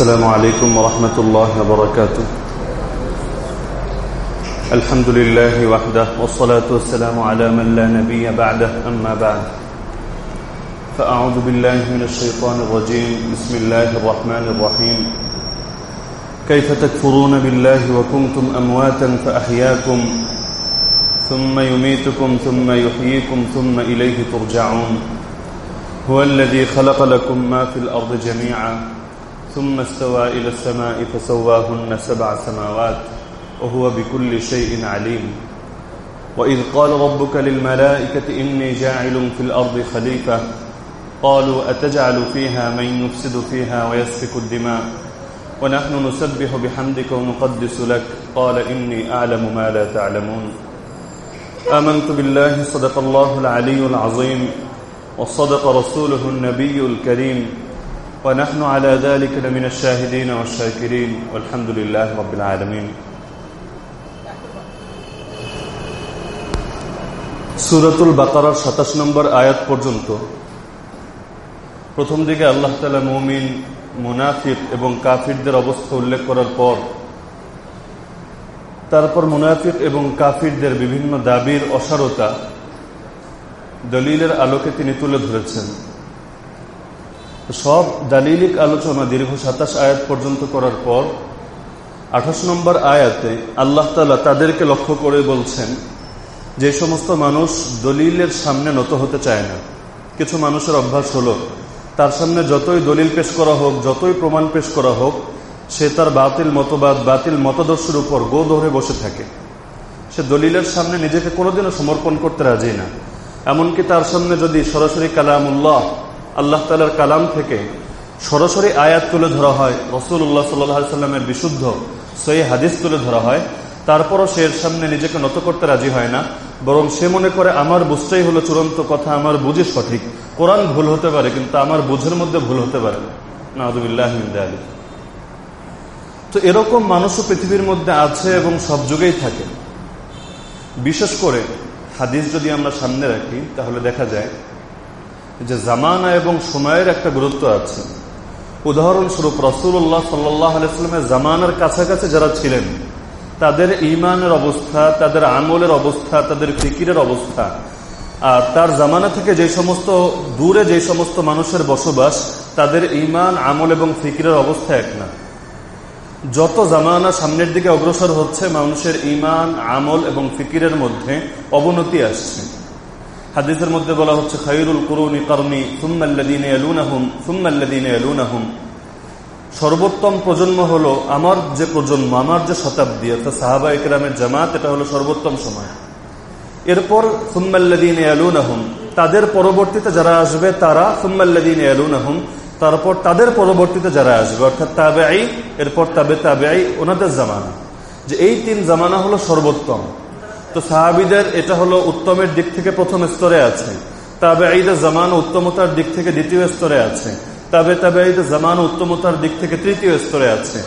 السلام عليكم ورحمة الله وبركاته. الحمد لله وحده والصلاة والسلام على من لا نبي بعده أما بعد. فأعوذ بالله من الشيطان الرجيم. بسم الله الرحمن الرحيم. كيف تكفرون بالله وكنتم أمواتا فأحياكم ثم يميتكم ثم يحييكم ثم إليه ترجعون. هو الذي خلق لكم ما في الأرض جميعا. ثم استوى إلى السماء فسواهن سبع سماوات وهو بكل شيء عليم. وإذ قال ربك للملائكة إني جاعل في الأرض خليفة قالوا أتجعل فيها من يفسد فيها ويسفك الدماء؟ ونحن نسبح بحمدك ونقدس لك قال إني أعلم ما لا تعلمون. آمنت بالله صدق الله العلي العظيم وصدق رسوله النبي الكريم. ونحن على ذلك لمن الشاهدين والشاكرين والحمد لله رب العالمين সুরাতুল বাকারার সাতাশ নম্বর আয়াত পর্যন্ত প্রথম দিকে আল্লাহ তালা মমিন মুনাফিক এবং কাফিরদের অবস্থা উল্লেখ করার পর তারপর মুনাফিক এবং কাফিরদের বিভিন্ন দাবির অসারতা দলিলের আলোকে তিনি তুলে ধরেছেন সব দালিলিক আলোচনা দীর্ঘ সাতাশ আয়াত পর্যন্ত করার পর, আঠাশ নম্বর আয়াতে আল্লাহ তালা তাদেরকে লক্ষ্য করে বলছেন, যে সমস্ত মানুষ দলিলের সামনে নত হতে চায় না। কিছু মানুষের অভ্যাস হলো, তার সামনে যতই দলিল পেশ করা হোক, যতই প্রমাণ পেশ করা হোক, সে তার বাতিল মতবাদ, বাতিল মতদর্শের উপর গো ধরে বসে থাকে। সে দলিলের সামনে নিজেকে কোনোদিনও সমর্পণ করতে রাজি না। এমনকি তার সামনে যদি সরাসরি কালামুল্লাহ আল্লাহ তালার কালাম থেকে সরাসরি আয়াত তুলে ধরা হয় রসুল্লাহ সাল্লাহ সাল্লামের বিশুদ্ধ সই হাদিস তুলে ধরা হয়। তারপরও সে এর সামনে নিজেকে নত করতে রাজি হয় না, বরং সে মনে করে, আমার বুঝতেই হলো চূড়ান্ত কথা, আমার বুঝি সঠিক। কোরআন ভুল হতে পারে, কিন্তু আমার বুঝের মধ্যে ভুল হতে পারে না। তো এরকম মানুষও পৃথিবীর মধ্যে আছে এবং সব যুগেই থাকে। বিশেষ করে হাদিস যদি আমরা সামনে রাখি, তাহলে দেখা যায় যে জামানা এবং সময়ের একটা গুরুত্ব আছে। উদাহরণস্বরূপ রসুল্লাহ সাল্লাহ আলাইস্লামের জামানার কাছাকাছি যারা ছিলেন, তাদের ইমানের অবস্থা, তাদের আমলের অবস্থা, তাদের ফিকিরের অবস্থা, আর তার জামানা থেকে যে সমস্ত দূরে যে সমস্ত মানুষের বসবাস, তাদের ইমান আমল এবং ফিকিরের অবস্থা এক না। যত জামানা সামনের দিকে অগ্রসর হচ্ছে, মানুষের ইমান আমল এবং ফিকিরের মধ্যে অবনতি আসছে। হাদিসের মধ্যে বলা হচ্ছে খাইরুল কুরুনি করনি সুম্মাল্লাদিন এলুনাহুম সুম্মাল্লাদিন এলুনাহুম সর্বোত্তম প্রজন্ম হলো আমার যে প্রজন্ম, আমার যে শতাব্দী, অর্থাৎ সাহাবা একরামের জামাত, এটা হলো সর্বোত্তম সময়। এরপর সুম্মাল্লাদিন এলুনাহুম তাদের পরবর্তীতে যারা আসবে তারা সুম্মাল্লাদিন এলুনাহুম তারপর তাদের পরবর্তীতে যারা আসবে, অর্থাৎ তাবে আই এরপর তাবে তাবে আই ওনাদের জামানা। যে এই তিন জামানা হলো সর্বোত্তম। তো সাহাবিদের এটা হলো উত্তমের দিক থেকে প্রথম স্তরে আছে। তাবে আইদের জামানা উত্তমতার দিক থেকে দ্বিতীয় স্তরে আছে। তবে তাবে আইদের জামান উত্তমতার দিক থেকে তৃতীয় স্তরে আছে।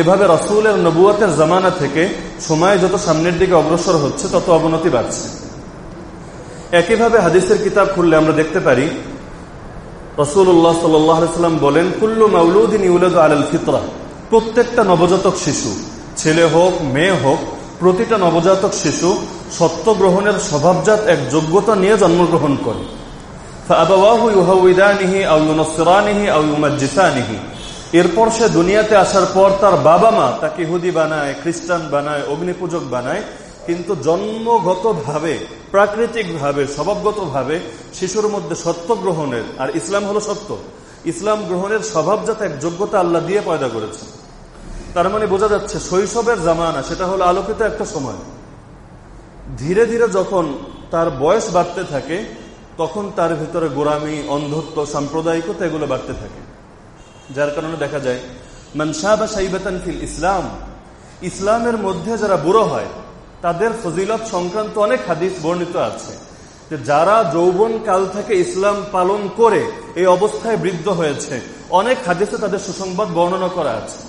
এভাবে রসুলের নবুয়াতের জামানা থেকে সময় যত সামনের দিকে অগ্রসর হচ্ছে, তত অবনতি বাড়ছে। একইভাবে হাদিসের কিতাব খুললে আমরা দেখতে পারি রসুল্লাহ সাল্লাম বলেন, কুল্লু মাউলুদ্দিন ইউলাদ আল ফিতরা। প্রত্যেকটা নবজাতক শিশু, ছেলে হোক, মেয়ে হোক প্রতিটা নবজাতক শিশু সত্য গ্রহণের স্বভাবজাত এক যোগ্যতা নিয়ে জন্মগ্রহণ করে। এরপর সে দুনিয়াতে আসার পর তার বাবা মা তাকে হুদি বানায়, খ্রিস্টান বানায়, অগ্নিপূজক বানায়। কিন্তু জন্মগত ভাবে প্রাকৃতিক ভাবে স্বভাবগত ভাবে শিশুর মধ্যে সত্য গ্রহণের আর ইসলাম হলো সত্য। ইসলাম গ্রহণের স্বভাবজাত এক যোগ্যতা আল্লাহ দিয়ে পয়দা করেছে তার মানে বোঝা যাচ্ছে শৈশবের জামানা, সেটা হলো আলোকিত একটা সময়। ধীরে ধীরে যখন তার বয়স বাড়তে থাকে, তখন তার ভিতরে গোরামি অন্ধত্ব, সাম্প্রদায়িকতা এগুলো বাড়তে থাকে। যার কারণে দেখা যায় মনসা বা সাইবাতান ফিল ইসলাম ইসলামের মধ্যে যারা বুড়ো হয়, তাদের ফজিলত সংক্রান্ত অনেক হাদিস বর্ণিত আছে যে যারা যৌবন কাল থেকে ইসলাম পালন করে এই অবস্থায় বৃদ্ধ হয়েছে। অনেক হাদিসে তাদের সুসংবাদ বর্ণনা করা আছে।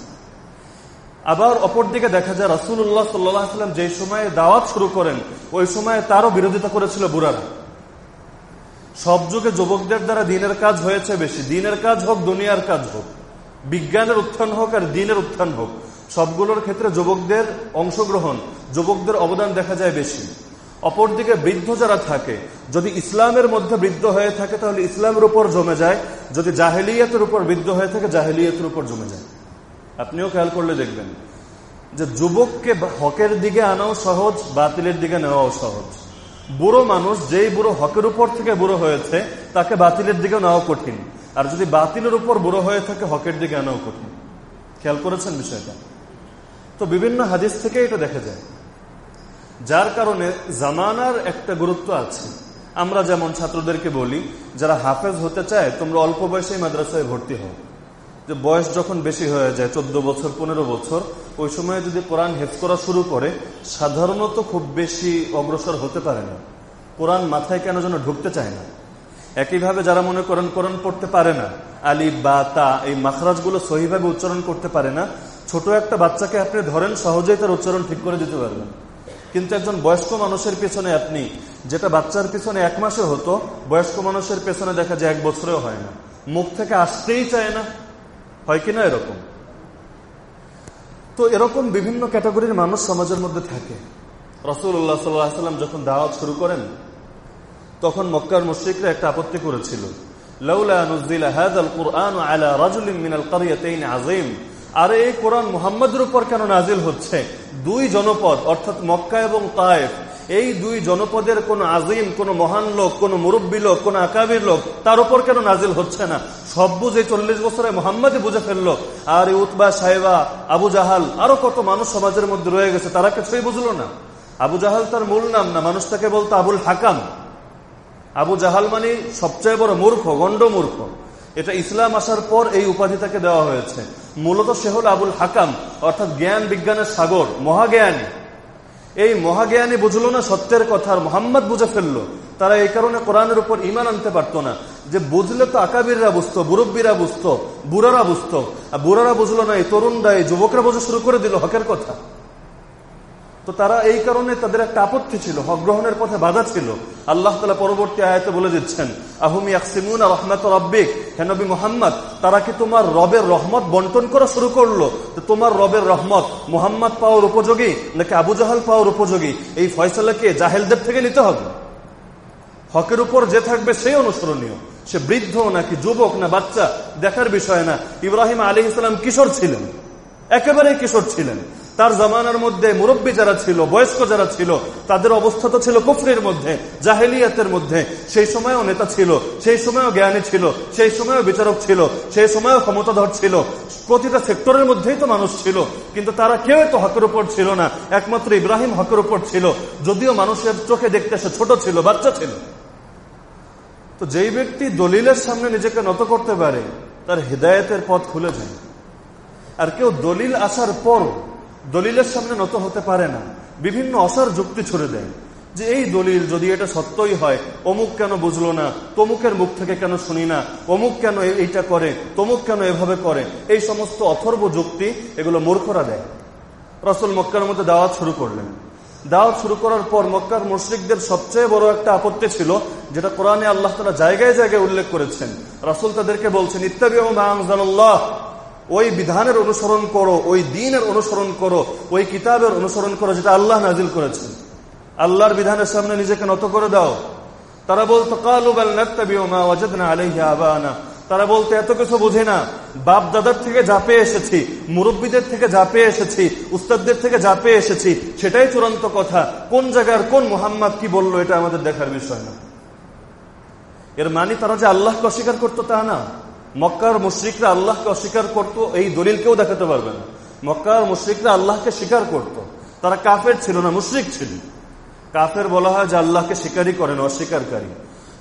আবার অপরদিকে দেখা যায় রাসুল্লাহ সাল্লাম যে সময়ে দাওয়াত শুরু করেন, ওই সময়ে তারও বিরোধিতা করেছিল বুড়ারা। সব যুগে যুবকদের দ্বারা দিনের কাজ হয়েছে বেশি। দিনের কাজ হোক, দুনিয়ার কাজ হোক। বিজ্ঞানের উত্থান হোক আর দিনের উত্থান হোক। সবগুলোর ক্ষেত্রে যুবকদের অংশগ্রহণ, যুবকদের অবদান দেখা যায় বেশি। অপরদিকে বৃদ্ধ যারা থাকে, যদি ইসলামের মধ্যে বৃদ্ধ হয়ে থাকে তাহলে ইসলামের উপর জমে যায়। যদি জাহেলিয়াতের উপর বৃদ্ধ হয়ে থাকে, জাহেলিয়াতের উপর জমে যায়। আপনিও খেয়াল করলে দেখবেন যে যুবককে হকের দিকে আনাও সহজ, বাতিলের দিকে নেওয়াও সহজ। বুড়ো মানুষ যেই বুড়ো হকের উপর থেকে বুড়ো হয়েছে, তাকে বাতিলের দিকে নেওয়া কঠিন। আর যদি বাতিলের উপর বুড়ো হয়ে থাকে, হকের দিকে আনাও কঠিন। খেয়াল করেছেন বিষয়টা? তো বিভিন্ন হাদিস থেকে এটা দেখা যায়। যার কারণে জামানার একটা গুরুত্ব আছে। আমরা যেমন ছাত্রদেরকে বলি, যারা হাফেজ হতে চায়, তোমরা অল্প বয়সে মাদ্রাসায় ভর্তি হও। যে বয়স যখন বেশি হয়ে যায়, চোদ্দ বছর, পনেরো বছর, ওই সময় যদি কোরআন হেফ করা শুরু করে, সাধারণত খুব বেশি অগ্রসর হতে পারে না। কোরআন মাথায় কেন যেন ঢুকতে চায় না। একইভাবে যারা মনে করেন কোরআন পড়তে পারে না, আলি, বা, তা, এই মাখরাজগুলো সহিভাবে উচ্চারণ করতে পারে না, ছোট একটা বাচ্চাকে আপনি ধরেন, সহজেই তার উচ্চারণ ঠিক করে দিতে পারবেন। কিন্তু একজন বয়স্ক মানুষের পেছনে আপনি, যেটা বাচ্চার পেছনে এক মাসে হতো, বয়স্ক মানুষের পেছনে দেখা যায় এক বছরেও হয় না। মুখ থেকে আসতেই চায় না হয় কিনা এরকম? তো এরকম বিভিন্ন ক্যাটাগরির মানুষ সমাজের মধ্যে থাকে। রসুল্লাহ সাল্লাম যখন দাওয়াত শুরু করেন, তখন মক্কার মুশ্রিকরা একটা আপত্তি করেছিল। আর এই কোরআন মুহাম্মদের উপর কেন নাজিল হচ্ছে? দুই জনপদ, অর্থাৎ মক্কা এবং তায়েফ এই দুই জনপদের কোন আজিম, কোন মহান লোক, কোন মুরব্বী লোক, কোন আকাবির লোক, তার উপর কেন নাজিল হচ্ছে না? সব বুঝে চল্লিশ বছরে মোহাম্মদই বুঝে ফেলল, আর উতবা সাহেবা, আবু জাহাল, আরও কত মানুষ সমাজের মধ্যে রয়ে গেছে, তারা কিছুই বুঝলো না। আবু জাহাল তার মূল নাম না মানুষ তাকে বলতো আবুল হাকাম। আবু জাহাল মানে সবচেয়ে বড় মূর্খ, গণ্ড মূর্খ। এটা ইসলাম আসার পর এই উপাধি তাকে দেওয়া হয়েছে। মূলত সে হল আবুল হাকাম, অর্থাৎ জ্ঞান বিজ্ঞানের সাগর, মহাজ্ঞানী। এই মহাজ্ঞানী বুঝলো না সত্যের কথা আর মোহাম্মদ বুঝে ফেলল। তারা এই কারণে কোরআনের উপর ইমান আনতে পারত না। যে বুঝলে তো আকাবিররা বুঝতো বুরব্বীরা বুঝতো, বুড়ারা বুঝতো। আর বুড়ারা বুঝলো না, এই তরুণরা, এই যুবকরা বুঝে শুরু করে দিল হকের কথা। তো তারা এই কারণে তাদের একটা আপত্তি ছিল, হক গ্রহণের পথে বাধা ছিল। আল্লাহ তালা পরবর্তী আয়তে বলে দিচ্ছেন, আহমি আকসিমুন রহমত রব্বিক? হেনবি মোহাম্মদ, তারা কি তোমার রবের রহমত বন্টন করা শুরু করল? তোমার রবের রহমত মোহাম্মদ পাওয়ার উপযোগী নাকি আবু জাহাল পাওয়ার উপযোগী? এই ফয়সালাকে জাহেলদের থেকে নিতে হবে। হকের উপর যে থাকবে সেই অনুসরণীয়। সে বৃদ্ধ নাকি যুবক না বাচ্চা, দেখার বিষয় না। ইব্রাহিম আলী ইসলাম কিশোর ছিলেন। একেবারে কিশোর ছিলেন। তার জামানার মধ্যে মুরব্বী যারা ছিল, বয়স্ক যারা ছিল, তাদের অবস্থা তো ছিল কুফরির মধ্যে, জাহেলিয়াতের মধ্যে। সেই সময়ও নেতা ছিল, সেই সময়ও জ্ঞানী ছিল, সেই সময়ও বিচারক ছিল, সেই সময়ও ক্ষমতাধর ছিল। প্রতিটা সেক্টরের মধ্যেই তো মানুষ ছিল, কিন্তু তারা কেউ তো হকের উপর ছিল না। একমাত্র ইব্রাহিম হকের উপর ছিল। যদিও মানুষের চোখে দেখতে সে ছোট ছিল, বাচ্চা ছিল। তো যেই ব্যক্তি দলিলের সামনে নিজেকে নত করতে পারে, তার হৃদায়তের পথ খুলে যায়। আর কেউ দলিল আসার পর দলিলের সামনে নত হতে পারে না। বিভিন্ন অসার যুক্তি ছুড়ে দেয়। যে এই দলিল যদি এটা সত্যই হয়, অমুক কেন বুঝলো না, তমুকের মুখ থেকে কেন শুনি না, অমুক কেন এইটা করে, তমুক কেন এভাবে করে, এই সমস্ত অথর্ব যুক্তি এগুলো মূর্খরা দেয়। রসুল মক্কার মধ্যে দাওয়াত শুরু করলেন। দাওয়াত শুরু করার পর মক্কার মুশ্রিকদের সবচেয়ে বড় একটা আপত্তি ছিল, যেটা কোরআনে আল্লাহ তালা জায়গায় জায়গায় উল্লেখ করেছেন। রাসুল তাদেরকে বলছেন ইত্যাদি ওই বিধানের অনুসরণ করো, ওই দিনের অনুসরণ করো, ওই কিতাবের অনুসরণ করো যেটা আল্লাহ নাজিল করেছেন। আল্লাহর বিধানের সামনে নিজেকে নত করে দাও। তারা বলতো তারা বলতে, এত কিছু বুঝি না। বাপ দাদার থেকে জাপে এসেছি, মুরব্বীদের থেকে জাপে এসেছি, উস্তাদদের থেকে জাপে এসেছি, সেটাই চূড়ান্ত কথা। কোন জায়গার কোন মোহাম্মদ কি বলল, এটা আমাদের দেখার বিষয় না। এর মানে তারা যে আল্লাহকে অস্বীকার করতো তা না। মক্কার মুশ্রিকরা আল্লাহকে অস্বীকার করত, এই দলিলকেও দেখাতে পারবে না। মক্কার মুশ্রিকরা আল্লাহকে স্বীকার করত। তারা কাফের ছিল না, মুশ্রিক ছিল। কাফের বলা হয় যে আল্লাহকে স্বীকারই করেন অস্বীকারী।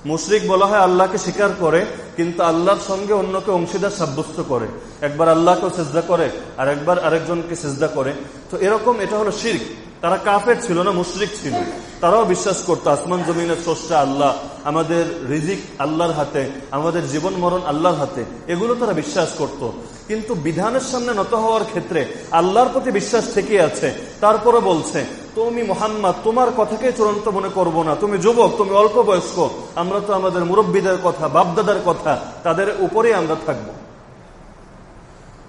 মুশরিক বলা হয় আল্লাহকে স্বীকার করে, কিন্তু আল্লাহর সঙ্গে অন্যকে অংশীদার সাব্যস্ত করে। একবার আল্লাহকেও সেজদা করে, আর একবার আরেকজনকে সেজদা করে। তো এরকম এটা হলো শির্ক। তারা কাফের ছিল না, মুশরিক ছিল। তারাও বিশ্বাস করতো, আসমান জমিনের স্রষ্টা আল্লাহ, আমাদের রিজিক আল্লাহর হাতে, আমাদের জীবন মরণ আল্লাহর হাতে, এগুলো তারা বিশ্বাস করত। কিন্তু বিধানের সামনে নত হওয়ার ক্ষেত্রে আল্লাহর প্রতি বিশ্বাস থেকে আছে। তারপরে বলছে, তুমি মোহাম্মদ, তোমার কথাকে চূড়ান্ত মনে করব না। তুমি যুবক, তুমি অল্প বয়স্ক, আমরা তো আমাদের মুরব্বীদের কথা, বাপদাদার কথা, তাদের উপরে আমরা থাকব।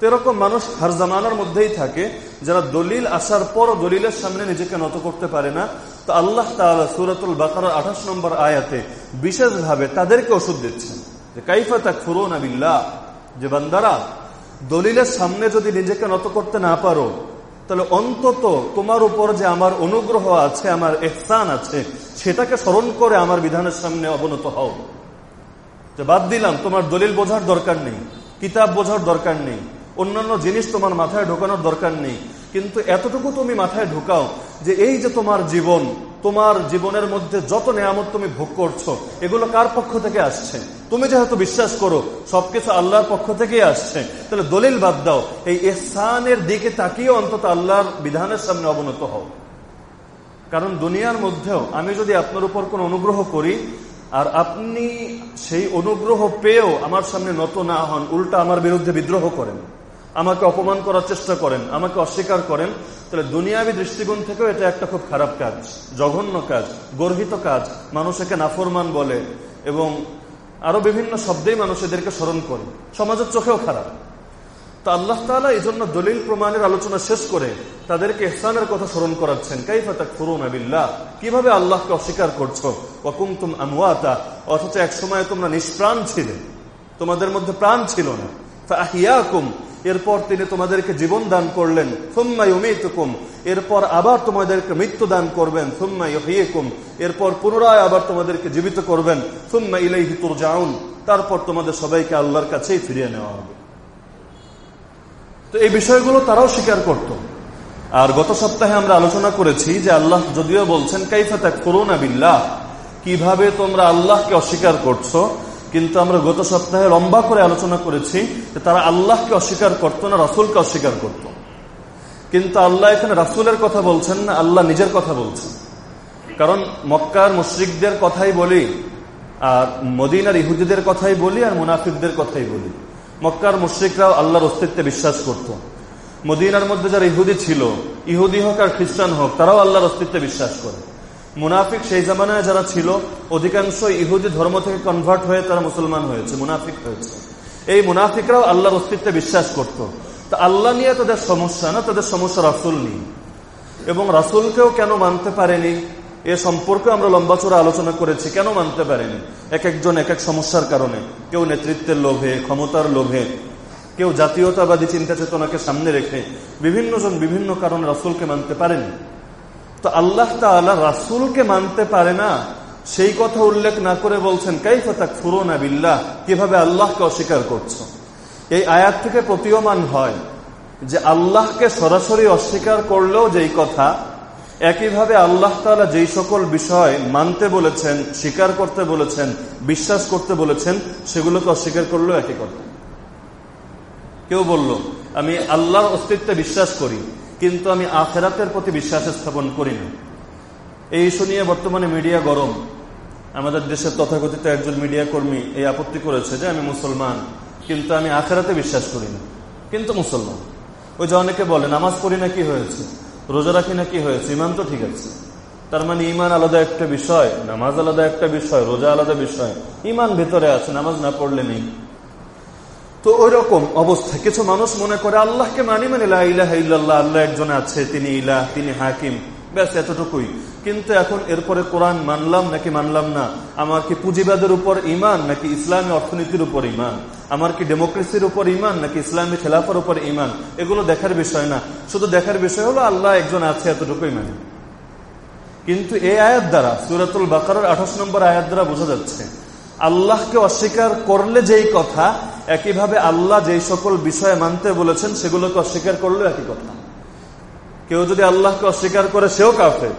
তো এরকম মানুষ হার জামানার মধ্যেই থাকে, যারা দলিল আসার পর দলিলের সামনে নিজেকে নত করতে পারে না। তো আল্লাহ তাআলা সুরাতুল বাকার আঠাশ নম্বর আয়াতে বিশেষভাবে তাদেরকে ওষুধ দিচ্ছেন যে, কাইফা তাক ফুরুন আবিল্লাহ যে বান্দারা, দলিলের সামনে যদি নিজেকে নত করতে না পারো, তাহলে অন্তত তোমার উপর যে আমার অনুগ্রহ আছে, আমার এহসান আছে, সেটাকে স্মরণ করে আমার বিধানের সামনে অবনত হও। যে বাদ দিলাম, তোমার দলিল বোঝার দরকার নেই, কিতাব বোঝার দরকার নেই। অন্যান্য জিনিস তোমার মাথায় ঢোকানোর দরকার নেই। কিন্তু এতটুকু তুমি মাথায় ঢুকাও যে এই যে তোমার জীবন, তোমার জীবনের মধ্যে যত নিয়ামত তুমি ভোগ করছ, এগুলো কার পক্ষ থেকে আসছে? তুমি যেহেতু বিশ্বাস করো, সবকিছু আল্লাহর পক্ষ থেকেই আসছে, তাহলে দলিল বাদ দাও। এই এসানের দিকে তাকিয়ে অন্তত আল্লাহর বিধানের সামনে অবনত হও। কারণ দুনিয়ার মধ্যেও আমি যদি আপনার উপর কোন অনুগ্রহ করি, আর আপনি সেই অনুগ্রহ পেয়েও আমার সামনে নত না হন, উল্টা আমার বিরুদ্ধে বিদ্রোহ করেন। আমাকে অপমান করার চেষ্টা করেন, আমাকে অস্বীকার করেন, তাহলে দুনিয়াবী দৃষ্টিকোণ থেকেও এটা একটা খুব খারাপ কাজ, জঘন্য কাজ, গর্হিত কাজ, মানুষ একে নাফরমান বলে এবং আরও বিভিন্ন শব্দেই মানুষ এদেরকে স্মরণ করে। সমাজের চোখেও খারাপ। তো আল্লাহ তালা এই জন্য দলিল প্রমাণের আলোচনা শেষ করে তাদেরকে ইহসানের কথা স্মরণ করাচ্ছেন। কাইফাতাক ফুরুন আবিল্লাহ কীভাবে আল্লাহকে অস্বীকার করছ? ওকুমতুম আমওয়াতা। অথচ এক সময় তোমরা নিষ্প্রাণ ছিলে। তোমাদের মধ্যে প্রাণ ছিল না। ফাহিয়াকুম এরপর তিনি তোমাদেরকে জীবন দান করলেন। সুম্মাই উমিতুকুম এরপর আবার তোমাদেরকে মৃত্যু দান করবেন। সুম্মাই এরপর পুনরায় আবার তোমাদেরকে জীবিত করবেন। সুম্মা ইলাইহি তুরজাউন। তারপর তোমাদের সবাইকে আল্লাহর কাছেই ফিরিয়ে নেওয়া হবে। তো এই বিষয়গুলো তারাও স্বীকার করত। আর গত সপ্তাহে আমরা আলোচনা করেছি যে আল্লাহ যদিও বলছেন কাইফা ত্যাগ করুন বিল্লাহ, কীভাবে তোমরা আল্লাহকে অস্বীকার করছ কিন্তু আমরা গত সপ্তাহে লম্বা করে আলোচনা করেছি যে তারা আল্লাহকে অস্বীকার করতো না, রাসুলকে অস্বীকার করত। কিন্তু আল্লাহ এখানে রাসুলের কথা বলছেন না, আল্লাহ নিজের কথা বলছেন। কারণ মক্কার মুশ্রিকদের কথাই বলি, আর মদিনার ইহুদিদের কথাই বলি, আর মুনাফিকদের কথাই বলি। মক্কার মুশ্রিকরাও আল্লাহর অস্তিত্বে বিশ্বাস করত। মদিনার মধ্যে যারা ইহুদি ছিল, ইহুদি হোক আর খ্রিস্টান হোক, তারাও আল্লাহর অস্তিত্বে বিশ্বাস করে। মুনাফিক সেই জামানায় যারা ছিল অধিকাংশ ইহুদি ধর্ম থেকে কনভার্ট হয়ে তারা মুসলমান হয়েছে, মুনাফিক হয়েছে। এই মুনাফিকরাও আল্লাহর অস্তিত্বে বিশ্বাস করত। তা আল্লাহ নিয়ে তাদের সমস্যা না, তাদের সমস্যা রাসুল নিয়ে। এবং রাসুলকেও কেন মানতে পারেনি? এ সম্পর্কে আমরা লম্বা চোরা আলোচনা করেছি, কেন মানতে পারেনি? এক একজন এক এক সমস্যার কারণে। কেউ নেতৃত্বের লোভে, ক্ষমতার লোভে, কেউ জাতীয়তাবাদী চিন্তা চেতনাকে সামনে রেখে বিভিন্ন জন বিভিন্ন কারণে রাসুলকে মানতে পারেনি। তো আল্লাহ তালা রাসুলকে মানতে পারে না, সেই কথা উল্লেখ না করে বলছেন কাইফাতাক ফুরোনা বিল্লাহ? কীভাবে আল্লাহকে অস্বীকার করছ? এই আয়াত থেকে প্রতীয়মান হয় যে আল্লাহকে সরাসরি অস্বীকার করলেও যেই কথা, একইভাবে আল্লাহ তালা যেই সকল বিষয় মানতে বলেছেন, স্বীকার করতে বলেছেন, বিশ্বাস করতে বলেছেন, সেগুলোকে অস্বীকার করলেও একই কথা। কেউ বলল, আমি আল্লাহর অস্তিত্বে বিশ্বাস করি। কিন্তু আমি আখেরাতের প্রতি বিশ্বাস স্থাপন করি না এই ইস্যু নিয়ে বর্তমানে মিডিয়া গরম। আমাদের দেশের তথাকথিত একজন মিডিয়া কর্মী এই আপত্তি করেছে যে আমি মুসলমান, কিন্তু আমি আখেরাতে বিশ্বাস করি না কিন্তু মুসলমান। ওই যে অনেকে বলে, নামাজ পড়ি না কি হয়েছে? রোজা রাখি না কি হয়েছে? ইমান তো ঠিক আছে। তার মানে ইমান আলাদা একটা বিষয়, নামাজ আলাদা একটা বিষয়, রোজা আলাদা বিষয়। ইমান ভেতরে আছে, নামাজ না পড়লে নেই। তো ওই রকম অবস্থা। কিছু মানুষ মনে করে আল্লাহকে মানি মানে আল্লাহ একজন আছে, তিনি ইলাহ, তিনি হাকিম। ব্যাস, এতটুকুই। কিন্তু এখন এরপরে কোরআন মানলাম নাকি মানলাম না? আমার কি পুঁজিবাদের উপর ইমান নাকি ইসলামী অর্থনীতির উপর ইমান আমার কি ডেমোক্রেসির উপর ইমান নাকি ইসলামী খেলাফার উপর ইমান এগুলো দেখার বিষয় না। শুধু দেখার বিষয় হলো আল্লাহ একজন আছে, এতটুকুই মানে। কিন্তু এই আয়াত দ্বারা, সুরাতুল বাকার আঠাশ নম্বর আয়াত দ্বারা বোঝা যাচ্ছে আল্লাহকে অস্বীকার করলে যেই কথা, একইভাবে আল্লাহ যেই সকল বিষয়ে মানতে বলেছেন, সেগুলোকে অস্বীকার করলেও একই কথা। কেউ যদি আল্লাহকে অস্বীকার করে, সেও কাফের।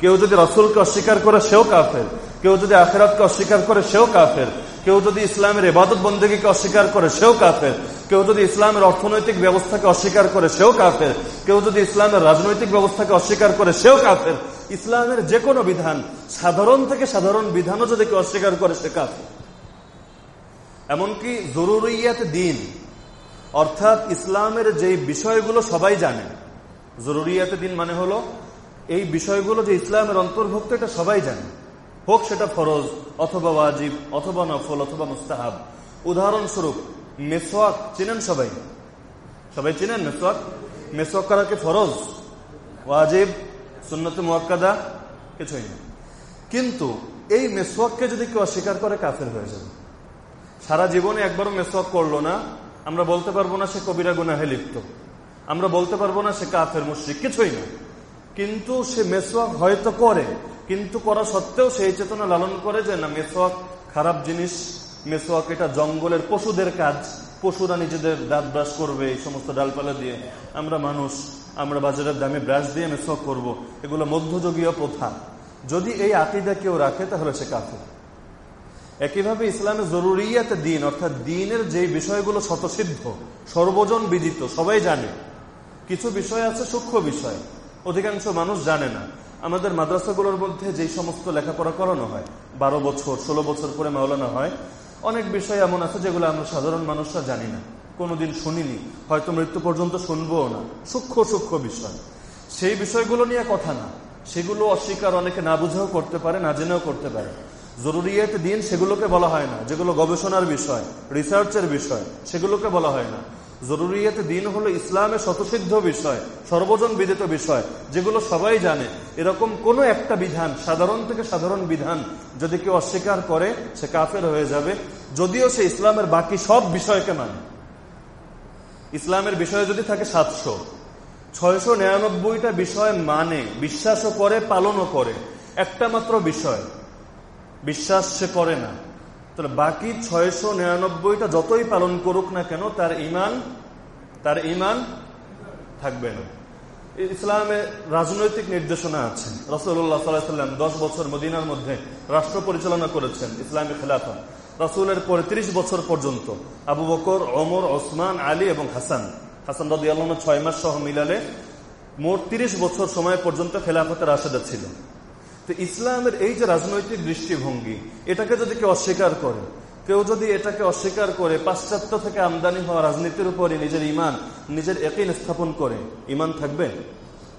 কেউ যদি রসুলকে অস্বীকার করে, সেও কাফের। কেউ যদি আখেরাতকে অস্বীকার করে, সেও কাফের। কেউ যদি ইসলামের এবাদত বন্দীকে অস্বীকার করে, সেও কাফের। কেউ যদি ইসলামের অর্থনৈতিক ব্যবস্থাকে অস্বীকার করে, সেও কাফের। কেউ যদি ইসলামের রাজনৈতিক ব্যবস্থাকে অস্বীকার করে, সেও কাফের। ইসলামের যে কোনো বিধান, সাধারণ থেকে সাধারণ বিধানও যদি কেউ অস্বীকার করে, সে কাফের। এমনকি জরুরিয়াত দিন, অর্থাৎ ইসলামের যে বিষয়গুলো সবাই জানে, জরুরিয়াতে দিন মানে হলো এই বিষয়গুলো যে ইসলামের অন্তর্ভুক্ত, এটা সবাই জানে। হোক সেটা ফরজ, অথবা ওয়াজিব, অথবা নফল, অথবা মুস্তাহাব। উদাহরণস্বরূপ মেসোয়াক চেনেন সবাই? সবাই চিনেন মেসোয়াক মেসোয়াক করা কি ফরজ? ওয়াজিব? সুন্নতে মোয়াক্কাদা, কিছুই না। কিন্তু এই মেসোয়াককে যদি কেউ অস্বীকার করে, কাফের হয়ে যাবে। সারা জীবনে একবারও মেসোয়াক করল না, আমরা বলতে পারব না সে কবিরা গুনাহে লিপ্ত। আমরা বলতে পারব না সে কাফের, মুশ্রিক, কিছুই না। কিন্তু সে মেসোয়াক হয়তো করে, কিন্তু করা সত্ত্বেও সেই চেতনা লালন করে যে, না মেসোয়াক খারাপ জিনিস মেসোয়াক এটা জঙ্গলের পশুদের কাজ পশুরা নিজেদের দাঁত ব্রাশ করবে, এই সমস্ত ডালপালা দিয়ে। আমরা মানুষ, আমরা বাজারের দামে ব্রাশ দিয়ে মেসোয়াক করব। এগুলো মধ্যযুগীয় প্রথা। যদি এই আকিদা কেউ রাখে, তাহলে সে কাফের। একইভাবে ইসলামের জরুরিয়াতে দিন, অর্থাৎ দিনের যে বিষয়গুলো শতসিদ্ধ সর্বজন বিদিত, সবাই জানে। কিছু বিষয় আছে সূক্ষ্ম বিষয়, অধিকাংশ মানুষ জানে না। আমাদের মাদ্রাসাগুলোর মধ্যে যেই সমস্ত লেখাপড়া করানো হয়, বারো বছর, ষোলো বছর পরে মাওলানা হয় অনেক বিষয় এমন আছে যেগুলো আমরা সাধারণ মানুষরা জানি না। কোনোদিন শুনিনি, হয়তো মৃত্যু পর্যন্ত শুনব না। সূক্ষ্ম সূক্ষ্ম বিষয়। সেই বিষয়গুলো নিয়ে কথা না। সেগুলো অস্বীকার অনেকে না বুঝেও করতে পারে, না জেনেও করতে পারে। জরুরিয়াত দিন সেগুলোকে বলা হয় না, যেগুলো গবেষণার বিষয় রিসার্চের বিষয়, সেগুলোকে বলা হয় না। জরুরিয়াতে দিন হলো ইসলামের শতসিদ্ধ বিষয়, সর্বজন বিদিত বিষয়, যেগুলো সবাই জানে। এরকম কোনো একটা বিধান, সাধারণ থেকে সাধারণ বিধান, যদি কেউ অস্বীকার করে, সে কাফের হয়ে যাবে। যদিও সে ইসলামের বাকি সব বিষয়কে মানে। ইসলামের বিষয় যদি থাকে সাতশো। ছয়শো নিরানব্বইটা বিষয় মানে বিশ্বাসও করে, পালনও করে। একটা মাত্র বিষয়, বিশ্বাস সে করে না। তাহলে বাকি ছয়শো নিরানব্বইটা যতই পালন করুক না কেন, তার ইমান তার ইমান থাকবে না। ইসলামে রাজনৈতিক নির্দেশনা আছে। রসুল্লাহ সাল্লাম দশ বছর মদিনার মধ্যে রাষ্ট্র পরিচালনা করেছেন ইসলামী খেলাফা। রাসুলের পরে ত্রিশ বছর পর্যন্ত আবু বকর অমর ওসমান, আলী এবং হাসান। হাসান রদি আল্লাহ ছয় মাস সহ মিলালে মোট তিরিশ বছর সময় পর্যন্ত খেলাফতের আশাদা ছিল। তো ইসলামের এই যে রাজনৈতিক দৃষ্টিভঙ্গি, এটাকে যদি কেউ অস্বীকার করে, কেউ যদি এটাকে অস্বীকার করে, পাশ্চাত্য থেকে আমদানি হওয়া রাজনীতির উপরে নিজের ইমান নিজের একই স্থাপন করে ইমান থাকবে?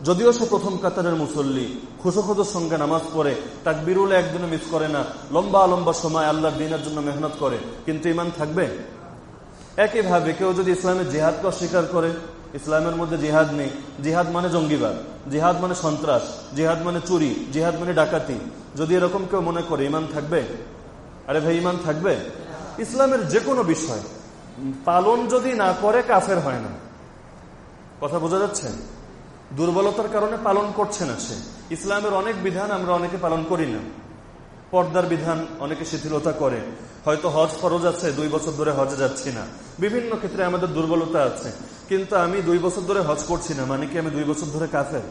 যদিও সে প্রথম কাতারের মুসল্লি খুশো খুশোর সঙ্গে নামাজ পড়ে তাক বিরুলে একদিনও মিস করে না, লম্বা লম্বা সময় আল্লাহর দিনের জন্য মেহনত করে, কিন্তু ইমান থাকবে? একইভাবে কেউ যদি ইসলামের জেহাদকে অস্বীকার করে ইসলামের মধ্যে জিহাদ নেই। জিহাদ মানে জঙ্গিবাদ। জিহাদ মানে সন্ত্রাস। জিহাদ মানে চুরি। জিহাদ মানে ডাকাতি। যদি এরকম কেউ মনে করে, ইমান থাকবে? আরে ভাই, ইমান থাকবে? ইসলামের যে কোনো বিষয় পালন যদি না করে, কাফের হয় না। কথা বোঝা যাচ্ছে? দুর্বলতার কারণে পালন করছে না সে। ইসলামের অনেক বিধান আমরা অনেকে পালন করি না। পর্দার বিধান অনেকে শিথিলতা করে। হয়তো হজ ফরজ আছে, দুই বছর ধরে হজে যাচ্ছি না। বিভিন্ন ক্ষেত্রে আমাদের দুর্বলতা আছে। কিন্তু আমি দুই বছর ধরে হজ করছি না মানে কি আমি দুই বছর ধরে কাফের?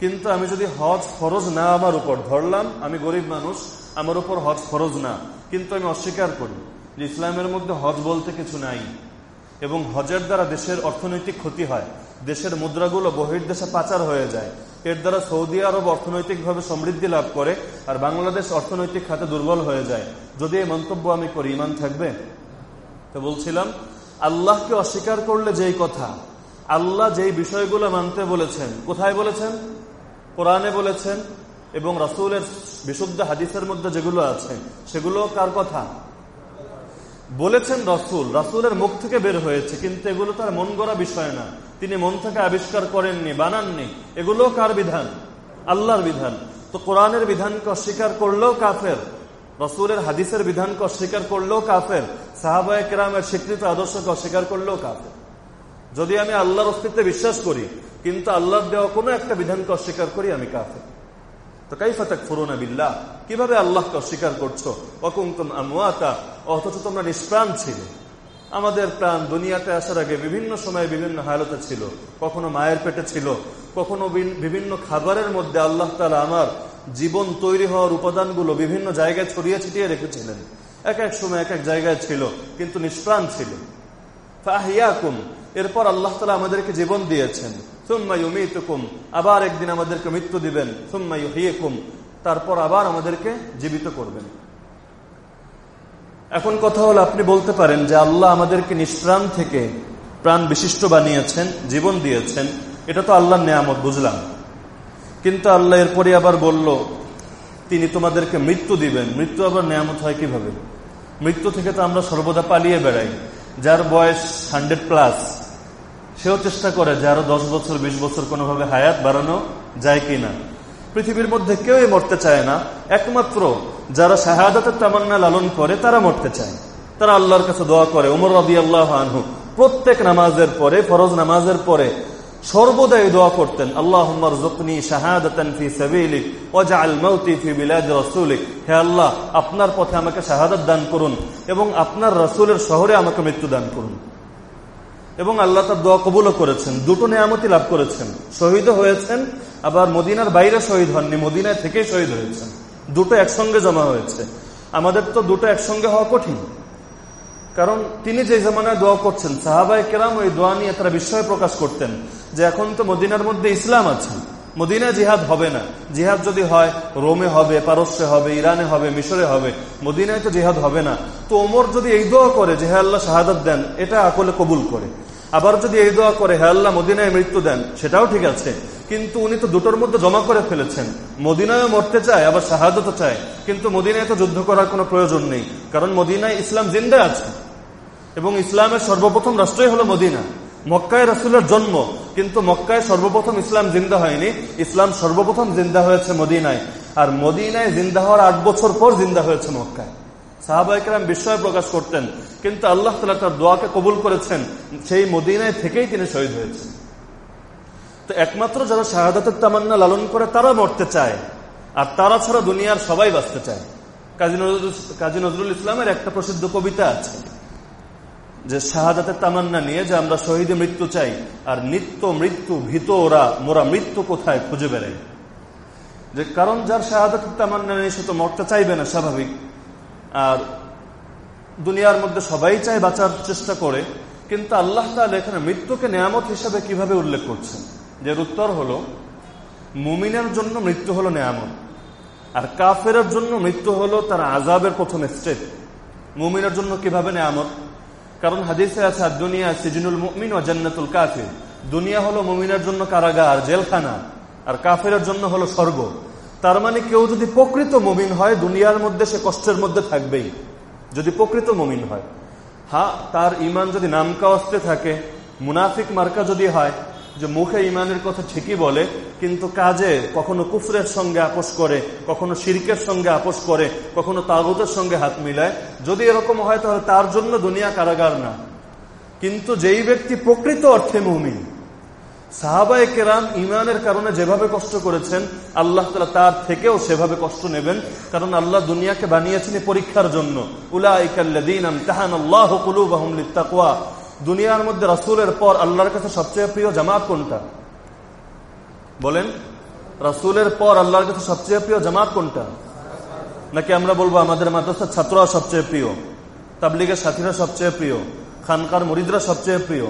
কিন্তু আমি যদি হজ ফরজ না আমার উপর ধরলাম, আমি গরিব মানুষ, আমার উপর হজ ফরজ না। কিন্তু আমি অস্বীকার করি যে ইসলামের মধ্যে হজ বলতে কিছু নাই। এবং হজের দ্বারা দেশের অর্থনৈতিক ক্ষতি হয়। দেশের মুদ্রাগুলো বহির্দেশে পাচার হয়ে যায়। এর দ্বারা সৌদি আরব অর্থনৈতিকভাবে সমৃদ্ধি লাভ করে আর বাংলাদেশ অর্থনৈতিক খাতে দুর্বল হয়ে যায়। যদি এই মন্তব্য আমি করি ইমান থাকবে? তো বলছিলাম, আল্লাহকে অস্বীকার করলে যেই কথা, আল্লাহ যেই বিষয়গুলো মানতে বলেছেন, কোথায় বলেছেন? কোরআনে বলেছেন এবং রাসুলের বিশুদ্ধ হাদিসের মধ্যে যেগুলো আছে, সেগুলো কার কথা? বলেছেন রসুল, রাসুলের মুখ থেকে বের হয়েছে, কিন্তু এগুলো তার মন গড়া বিষয় না। তিনি মন থেকে আবিষ্কার করেননি, বানাননি। এগুলো কার বিধান? আল্লাহর বিধান। তো কোরআনের বিধানকে অস্বীকার করলেও কাফের, রসুলের হাদিসের বিধানকে অস্বীকার করলেও কাফের, সাহাবায় কেরামের স্বীকৃত আদর্শকে অস্বীকার করলেও কাফের। যদি আমি আল্লাহর অস্তিত্বে বিশ্বাস করি, কিন্তু আল্লাহর দেওয়া কোনো একটা বিধানকে অস্বীকার করি, আমি কাফের। তো কাইফাতাক ফুরোনা বিল্লাহ, কীভাবে আল্লাহকে অস্বীকার করছ? অকুন্তম আমুয়াতা অথচ তোমরা নিষ্প্রাণ ছিল। আমাদের প্রাণ দুনিয়াতে আসার আগে বিভিন্ন সময়ে বিভিন্ন হালতে ছিল। কখনো মায়ের পেটে ছিল, কখনো বিভিন্ন খাবারের মধ্যে আল্লাহ তালা আমার জীবন তৈরি হওয়ার উপাদানগুলো বিভিন্ন জায়গায় ছড়িয়ে ছিটিয়ে রেখেছিলেন। এক এক সময় এক এক জায়গায় ছিল, কিন্তু নিষ্প্রাণ ছিল। ফাহিয়াকুম, এরপর আল্লাহ তালা আমাদেরকে জীবন দিয়েছেন। আবার একদিন আমাদেরকে মৃত্যু দিবেন। তারপর আবার আমাদেরকে জীবিত করবেন। এখন কথা হল, আপনি বলতে পারেন যে আল্লাহ আমাদেরকে নিষ্প্রাণ থেকে প্রাণ বিশিষ্ট বানিয়েছেন, জীবন দিয়েছেন। এটা তো আল্লাহর নেয়ামত, বুঝলাম। কিন্তু আল্লাহ এরপরে আবার বলল, তিনি তোমাদেরকে মৃত্যু দিবেন। মৃত্যু আবার নেয়ামত হয় কীভাবে? মৃত্যু থেকে তো আমরা সর্বদা পালিয়ে বেড়াই। যার বয়স হান্ড্রেড প্লাস, সেও চেষ্টা করে যে আরও দশ বছর, বিশ বছর কোনোভাবে হায়াত বাড়ানো যায় কিনা। পৃথিবীর মধ্যে কেউই মরতে চায় না। একমাত্র যারা শাহাদাতের তামান্না লালন করে, তারা মরতে চায়। তারা আল্লাহর কাছে দোয়া করে। উমর রবি আল্লাহ আনহু প্রত্যেক নামাজের পরে, ফরজ নামাজের পরে সর্বদাই দোয়া করতেন আল্লাহ হে আল্লাহ, আপনার পথে আমাকে শাহাদাত দান করুন এবং আপনার রসুলের শহরে আমাকে মৃত্যু দান করুন। এবং আল্লাহ তার দোয়া কবুলও করেছেন, দুটো নিয়ামতি লাভ করেছেন। শহীদও হয়েছেন, আবার মদিনার বাইরে শহীদ হননি, মদিনায় থেকেই শহীদ হয়েছেন। দুটো একসঙ্গে জমা হয়েছে। আমাদের তো দুটো একসঙ্গে হওয়া কঠিন। কারণ তিনি যে জামানায় দোয়া করছেন সাহাবাই কেরাম ওই দোয়া নিয়ে তারা বিস্ময় প্রকাশ করতেন যে এখন তো মদিনার মধ্যে ইসলাম আছে। মদিনা জিহাদ হবে না। জিহাদ যদি হয়, রোমে হবে, পারস্যে হবে, ইরানে হবে, মিশরে হবে, মদিনায় তো জিহাদ হবে না। তো ওমর যদি এই দোয়া করে যে, হে আল্লাহ, শাহাদত দেন, এটা আকলে কবুল করে। আবার যদি এই দোয়া করে, হে আল্লাহ, মদিনায় মৃত্যু দেন, সেটাও ঠিক আছে। কিন্তু উনি তো দুটোর মধ্যে জমা করে ফেলেছেন। মদিনায় মরতে চায়, আবার শাহাদতও চায়। কিন্তু মদিনায় তো যুদ্ধ করার কোনো প্রয়োজন নেই, কারণ মদিনায় ইসলাম জিন্দা আছে। এবং ইসলামের সর্বপ্রথম রাষ্ট্রই হলো মদিনা। মক্কায় রসুলের জন্ম, কিন্তু মক্কায় সর্বপ্রথম ইসলাম জিন্দা হয়নি। ইসলাম সর্বপ্রথম জিন্দা হয়েছে মদিনায়। আর মদিনায় জিন্দা হওয়ার আট বছর পর জিন্দা হয়েছে মক্কায়। সাহাবাইকরাম বিস্ময় প্রকাশ করতেন, কিন্তু আল্লাহ তালা তার দোয়াকে কবুল করেছেন, সেই মদিনায় থেকেই তিনি শহীদ হয়েছেন। তো একমাত্র যারা শাহাদাতের তামান্না লালন করে তারা মরতে চায়, আর তারা ছাড়া দুনিয়ার সবাই বাঁচতে চায়। কাজী নজরুল কাজী নজরুল ইসলামের একটা প্রসিদ্ধ কবিতা আছে, যে শাহাদাতের তামান্না নিয়ে যে আমরা শহীদে মৃত্যু চাই, আর নিত্য মৃত্যু ভীত ওরা, মোরা মৃত্যু কোথায় খুঁজে বেড়াই। যে কারণ যার শাহাদাতের তামান্না নেই, সে তো মরতে চাইবে না, স্বাভাবিক। আর দুনিয়ার মধ্যে সবাই চায় বাঁচার চেষ্টা করে, কিন্তু আল্লাহ তাহলে এখানে মৃত্যুকে নিয়ামত হিসাবে কীভাবে উল্লেখ করছেন? যে উত্তর হলো, মুমিনের জন্য মৃত্যু হলো নেয়ামত, আর কাফের জন্য মৃত্যু হলো তার আজাবের প্রথম স্টেপ। মুমিনের জন্য কীভাবে নেয়ামত? কারণ হাদিসে আছে দুনিয়া সিজনুল মুমিন ও জান্নাতুল কাফির। দুনিয়া হলো মুমিনের জন্য কারাগার, জেলখানা, আর কাফের জন্য হলো স্বর্গ। তার মানে কেউ যদি প্রকৃত মুমিন হয়, দুনিয়ার মধ্যে সে কষ্টের মধ্যে থাকবেই, যদি প্রকৃত মুমিন হয়। হ্যাঁ তার ইমান যদি নামকা অস্তে থাকে, মুনাফিক মার্কা যদি হয় যে মুখে ইমানের কথা ঠিকই বলে, কিন্তু কাজে কখনো কুফরের সঙ্গে আপোষ করে, কখনো শিরকের সঙ্গে আপোষ করে, কখনো তাগুতের সঙ্গে হাত মিলায়। যদি এরকম হয়, তাহলে তার জন্য দুনিয়া কারাগার না। কিন্তু যেই ব্যক্তি প্রকৃত অর্থে মুমিন, সাহাবায় কেরাম ইমানের কারণে যেভাবে কষ্ট করেছেন, আল্লাহ তালা তার থেকেও সেভাবে কষ্ট নেবেন। কারণ আল্লাহ দুনিয়াকে বানিয়েছেন পরীক্ষার জন্য। উল্লাহ দুনিয়ার মধ্যে রাসুলের পর আল্লাহর কাছে সবচেয়ে প্রিয় জামাত কোনটা? বলেন, রাসুলের পর আল্লাহর কাছে সবচেয়ে প্রিয় জামাত কোনটা? নাকি আমরা বলব আমাদের মাদ্রাসার ছাত্ররা সবচেয়ে প্রিয়, তাবলিগের সাথীরা সবচেয়ে প্রিয়, খানকার মরিদরা সবচেয়ে প্রিয়?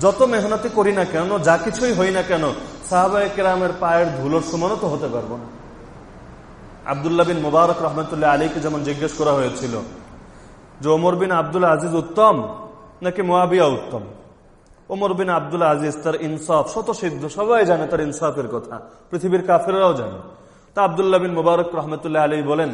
যত মেহনতি করি না কেন, যা কিছুই হই না কেন, সাহাবায় কেরামের পায়ের ধুলোর সমানও তো হতে পারব না। আবদুল্লাহ বিন মুবারক রহমতুল্লাহ আলীকে যেমন জিজ্ঞেস করা হয়েছিল, যে ওমর বিন আবদুল্লাহ আজিজ উত্তম নাকি মোয়াবিয়া উত্তম? ওমর বিন আবদুল্লাহ আজিজ তার ইনসাফ, শত সিদ্ধ, সবাই জানে তার ইনসাফের কথা। পৃথিবীর কাফেরাও জানে। তা আবদুল্লাহ বিন মুবারক রহমতুল্লাহ আলী বলেন,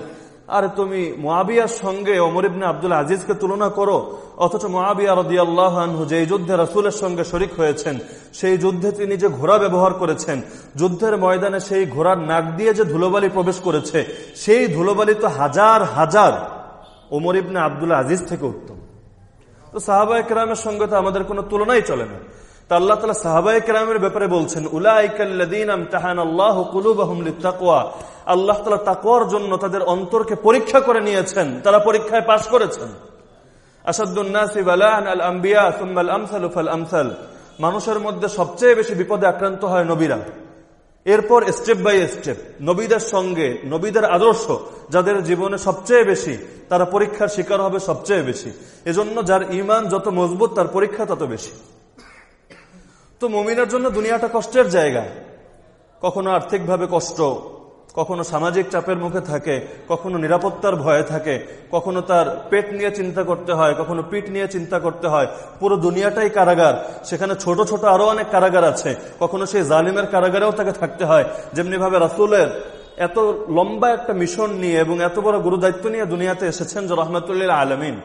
আরে তুমি মোয়াবিয়ার সঙ্গে ওমর ইবনে আব্দুল আজিজকে তুলনা করো, অথচ মোয়াবিয়া রদি আল্লাহ যে যুদ্ধে রাসুলের সঙ্গে শরিক হয়েছেন, সেই যুদ্ধে তিনি যে ঘোড়া ব্যবহার করেছেন, যুদ্ধের ময়দানে সেই ঘোড়ার নাক দিয়ে যে ধুলোবালি প্রবেশ করেছে, সেই ধুলোবালি তো হাজার হাজার ওমর ইবনে আব্দুল আজিজ থেকে উত্তম। তো সাহাবায় কেরামের সঙ্গে তো আমাদের কোনো তুলনাই চলে না। তা আল্লাহ তালা সাহাবায় কেরামের ব্যাপারে বলছেন আল্লাহ তালা তাকুয়ার জন্য তাদের অন্তরকে পরীক্ষা করে নিয়েছেন, তারা পরীক্ষায় পাশ করেছেন। মানুষের মধ্যে সবচেয়ে বেশি বিপদে আক্রান্ত হয় নবীরা। এরপর স্টেপ বাই স্টেপ নবীদের সঙ্গে, নবীদের আদর্শ, যাদের জীবনে সবচেয়ে বেশি, তারা পরীক্ষার শিকার হবে সবচেয়ে বেশি। এজন্য যার ইমান যত মজবুত, তার পরীক্ষা তত বেশি। তো মমিনার জন্য দুনিয়াটা কষ্টের জায়গা। কখনো আর্থিকভাবে কষ্ট কখনো সামাজিক চাপের মুখে থাকে, কখনো নিরাপত্তার ভয়ে থাকে, কখনো তার পেট নিয়ে চিন্তা করতে হয়, কখনো পিঠ নিয়ে চিন্তা করতে হয়। পুরো দুনিয়াটাই কারাগার। সেখানে ছোট ছোট আরও অনেক কারাগার আছে। কখনো সেই জালিমের কারাগারেও তাকে থাকতে হয়। যেমনি ভাবে রাসুলের এত লম্বা একটা মিশন নিয়ে এবং এত বড় গুরু দায়িত্ব নিয়ে দুনিয়াতে এসেছেন যে রহমতুল্লাহ আলমিন।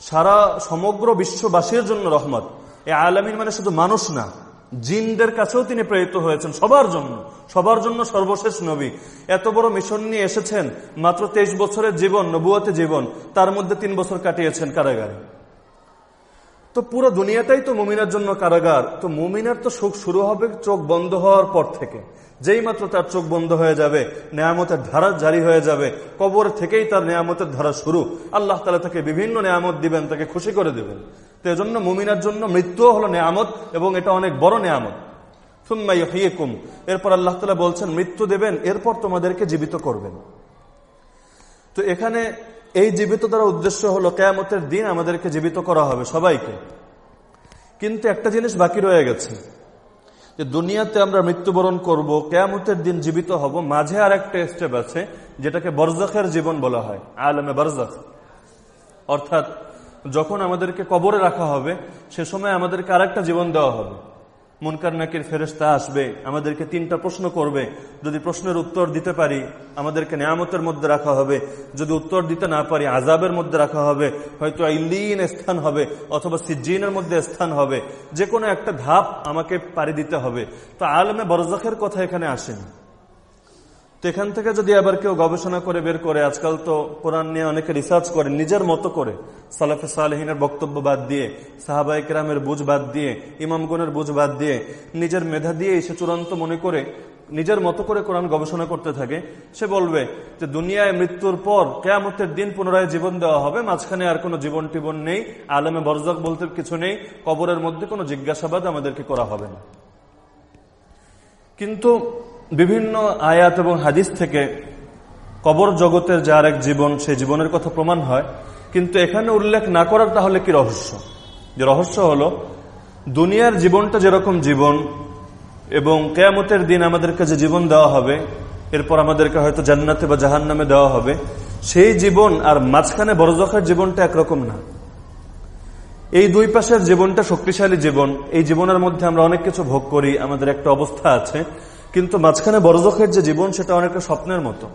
সারা সমগ্র বিশ্ববাসীর জন্য রহমত। এই আলামিন মানে শুধু মানুষ না। জিনদের কাছেও তিনি প্রেরিত হয়েছেন সবার জন্য। সবার জন্য সর্বশেষ নবী। এত বড় মিশন নিয়ে এসেছেন, মাত্র তেইশ বছরের জীবন, নবুয়াতে জীবন, তার মধ্যে তিন বছর কাটিয়েছেন কারাগারে। তো পুরো দুনিয়াটাই তো মুমিনার জন্য কারাগার। তো মুমিনার তো সুখ শুরু হবে চোখ বন্ধ হওয়ার পর থেকে। যেই মাত্র তার চোখ বন্ধ হয়ে যাবে, নেয়ামতের ধারা জারি হয়ে যাবে, কবর থেকেই তার নেয়ামতের ধারা শুরু। আল্লাহ তালা তাকে বিভিন্ন নেয়ামত দিবেন, তাকে খুশি করে দেবেন। তো এজন্য মুমিনার জন্য মৃত্যুও হলো নেয়ামত এবং এটা অনেক বড় নেয়ামত। এরপর আল্লাহ তালা বলছেন, মৃত্যু দেবেন, এরপর তোমাদেরকে জীবিত করবেন। তো এখানে এই জীবিত দ্বারা উদ্দেশ্য হলো, কেয়ামতের দিন আমাদেরকে জীবিত করা হবে সবাইকে। কিন্তু একটা জিনিস বাকি রয়ে গেছে, যে দুনিয়াতে আমরা মৃত্যুবরণ করব, কেয়ামতের দিন জীবিত হব, মাঝে আর একটা স্টেপ আছে, যেটাকে বরজাখের জীবন বলা হয়, আলমে বরজাখ। অর্থাৎ যখন আমাদেরকে কবরে রাখা হবে, সে সময় আমাদেরকে আর একটা জীবন দেওয়া হবে। মুনকার নাকির ফেরেস্তা আসবে, আমাদেরকে তিনটা প্রশ্ন করবে। যদি প্রশ্নের উত্তর দিতে পারি, আমাদেরকে নিয়ামতের মধ্যে রাখা হবে। যদি উত্তর দিতে না পারি আজাবের মধ্যে রাখা হবে। হয়তো ইল্লিন স্থান হবে, অথবা সিজিনের মধ্যে স্থান হবে। যে কোনো একটা ধাপ আমাকে পারি দিতে হবে। তো আলমে বরজাখের কথা এখানে আসেনি। তো এখান থেকে যদি আবার কেউ গবেষণা করে বের করে, আজকাল তো কোরআন নিয়ে অনেকে রিসার্চ করে, নিজের মতো করে, সালাফে সালেহিনের বক্তব্য বাদ দিয়ে সাহাবাই কেরামের বুঝ বাদ দিয়ে, ইমামগণের বুঝ বাদ দিয়ে, নিজের মেধা দিয়ে সে চূড়ান্ত মনে করে, নিজের মতো করে কোরআন গবেষণা করতে থাকে, সে বলবে যে দুনিয়ায় মৃত্যুর পর কেয়ামতের দিন পুনরায় জীবন দেওয়া হবে, মাঝখানে আর কোনো জীবন টিবন নেই, আলমে বরজক বলতে কিছু নেই, কবরের মধ্যে কোনো জিজ্ঞাসাবাদ আমাদেরকে করা হবে না। কিন্তু বিভিন্ন আয়াত এবং হাদিস থেকে কবর জগতের যার এক জীবন সেই জীবনের কথা প্রমাণ হয়। কিন্তু এখানে উল্লেখ না করার তাহলে কি রহস্য? যে রহস্য হলো, দুনিয়ার জীবনটা যেরকম জীবন, এবং কেয়ামতের দিন আমাদেরকে যে জীবন দেওয়া হবে, এরপর আমাদেরকে হয়তো জান্নাতে বা জাহান নামে দেওয়া হবে, সেই জীবন আর মাঝখানে বড়জখের জীবনটা একরকম না। এই দুই পাশের জীবনটা শক্তিশালী জীবন, এই জীবনের মধ্যে আমরা অনেক কিছু ভোগ করি, আমাদের একটা অবস্থা আছে। কিন্তু মাঝখানে বড়জখের যে জীবন সেটা অনেকটা স্বপ্নের মতো।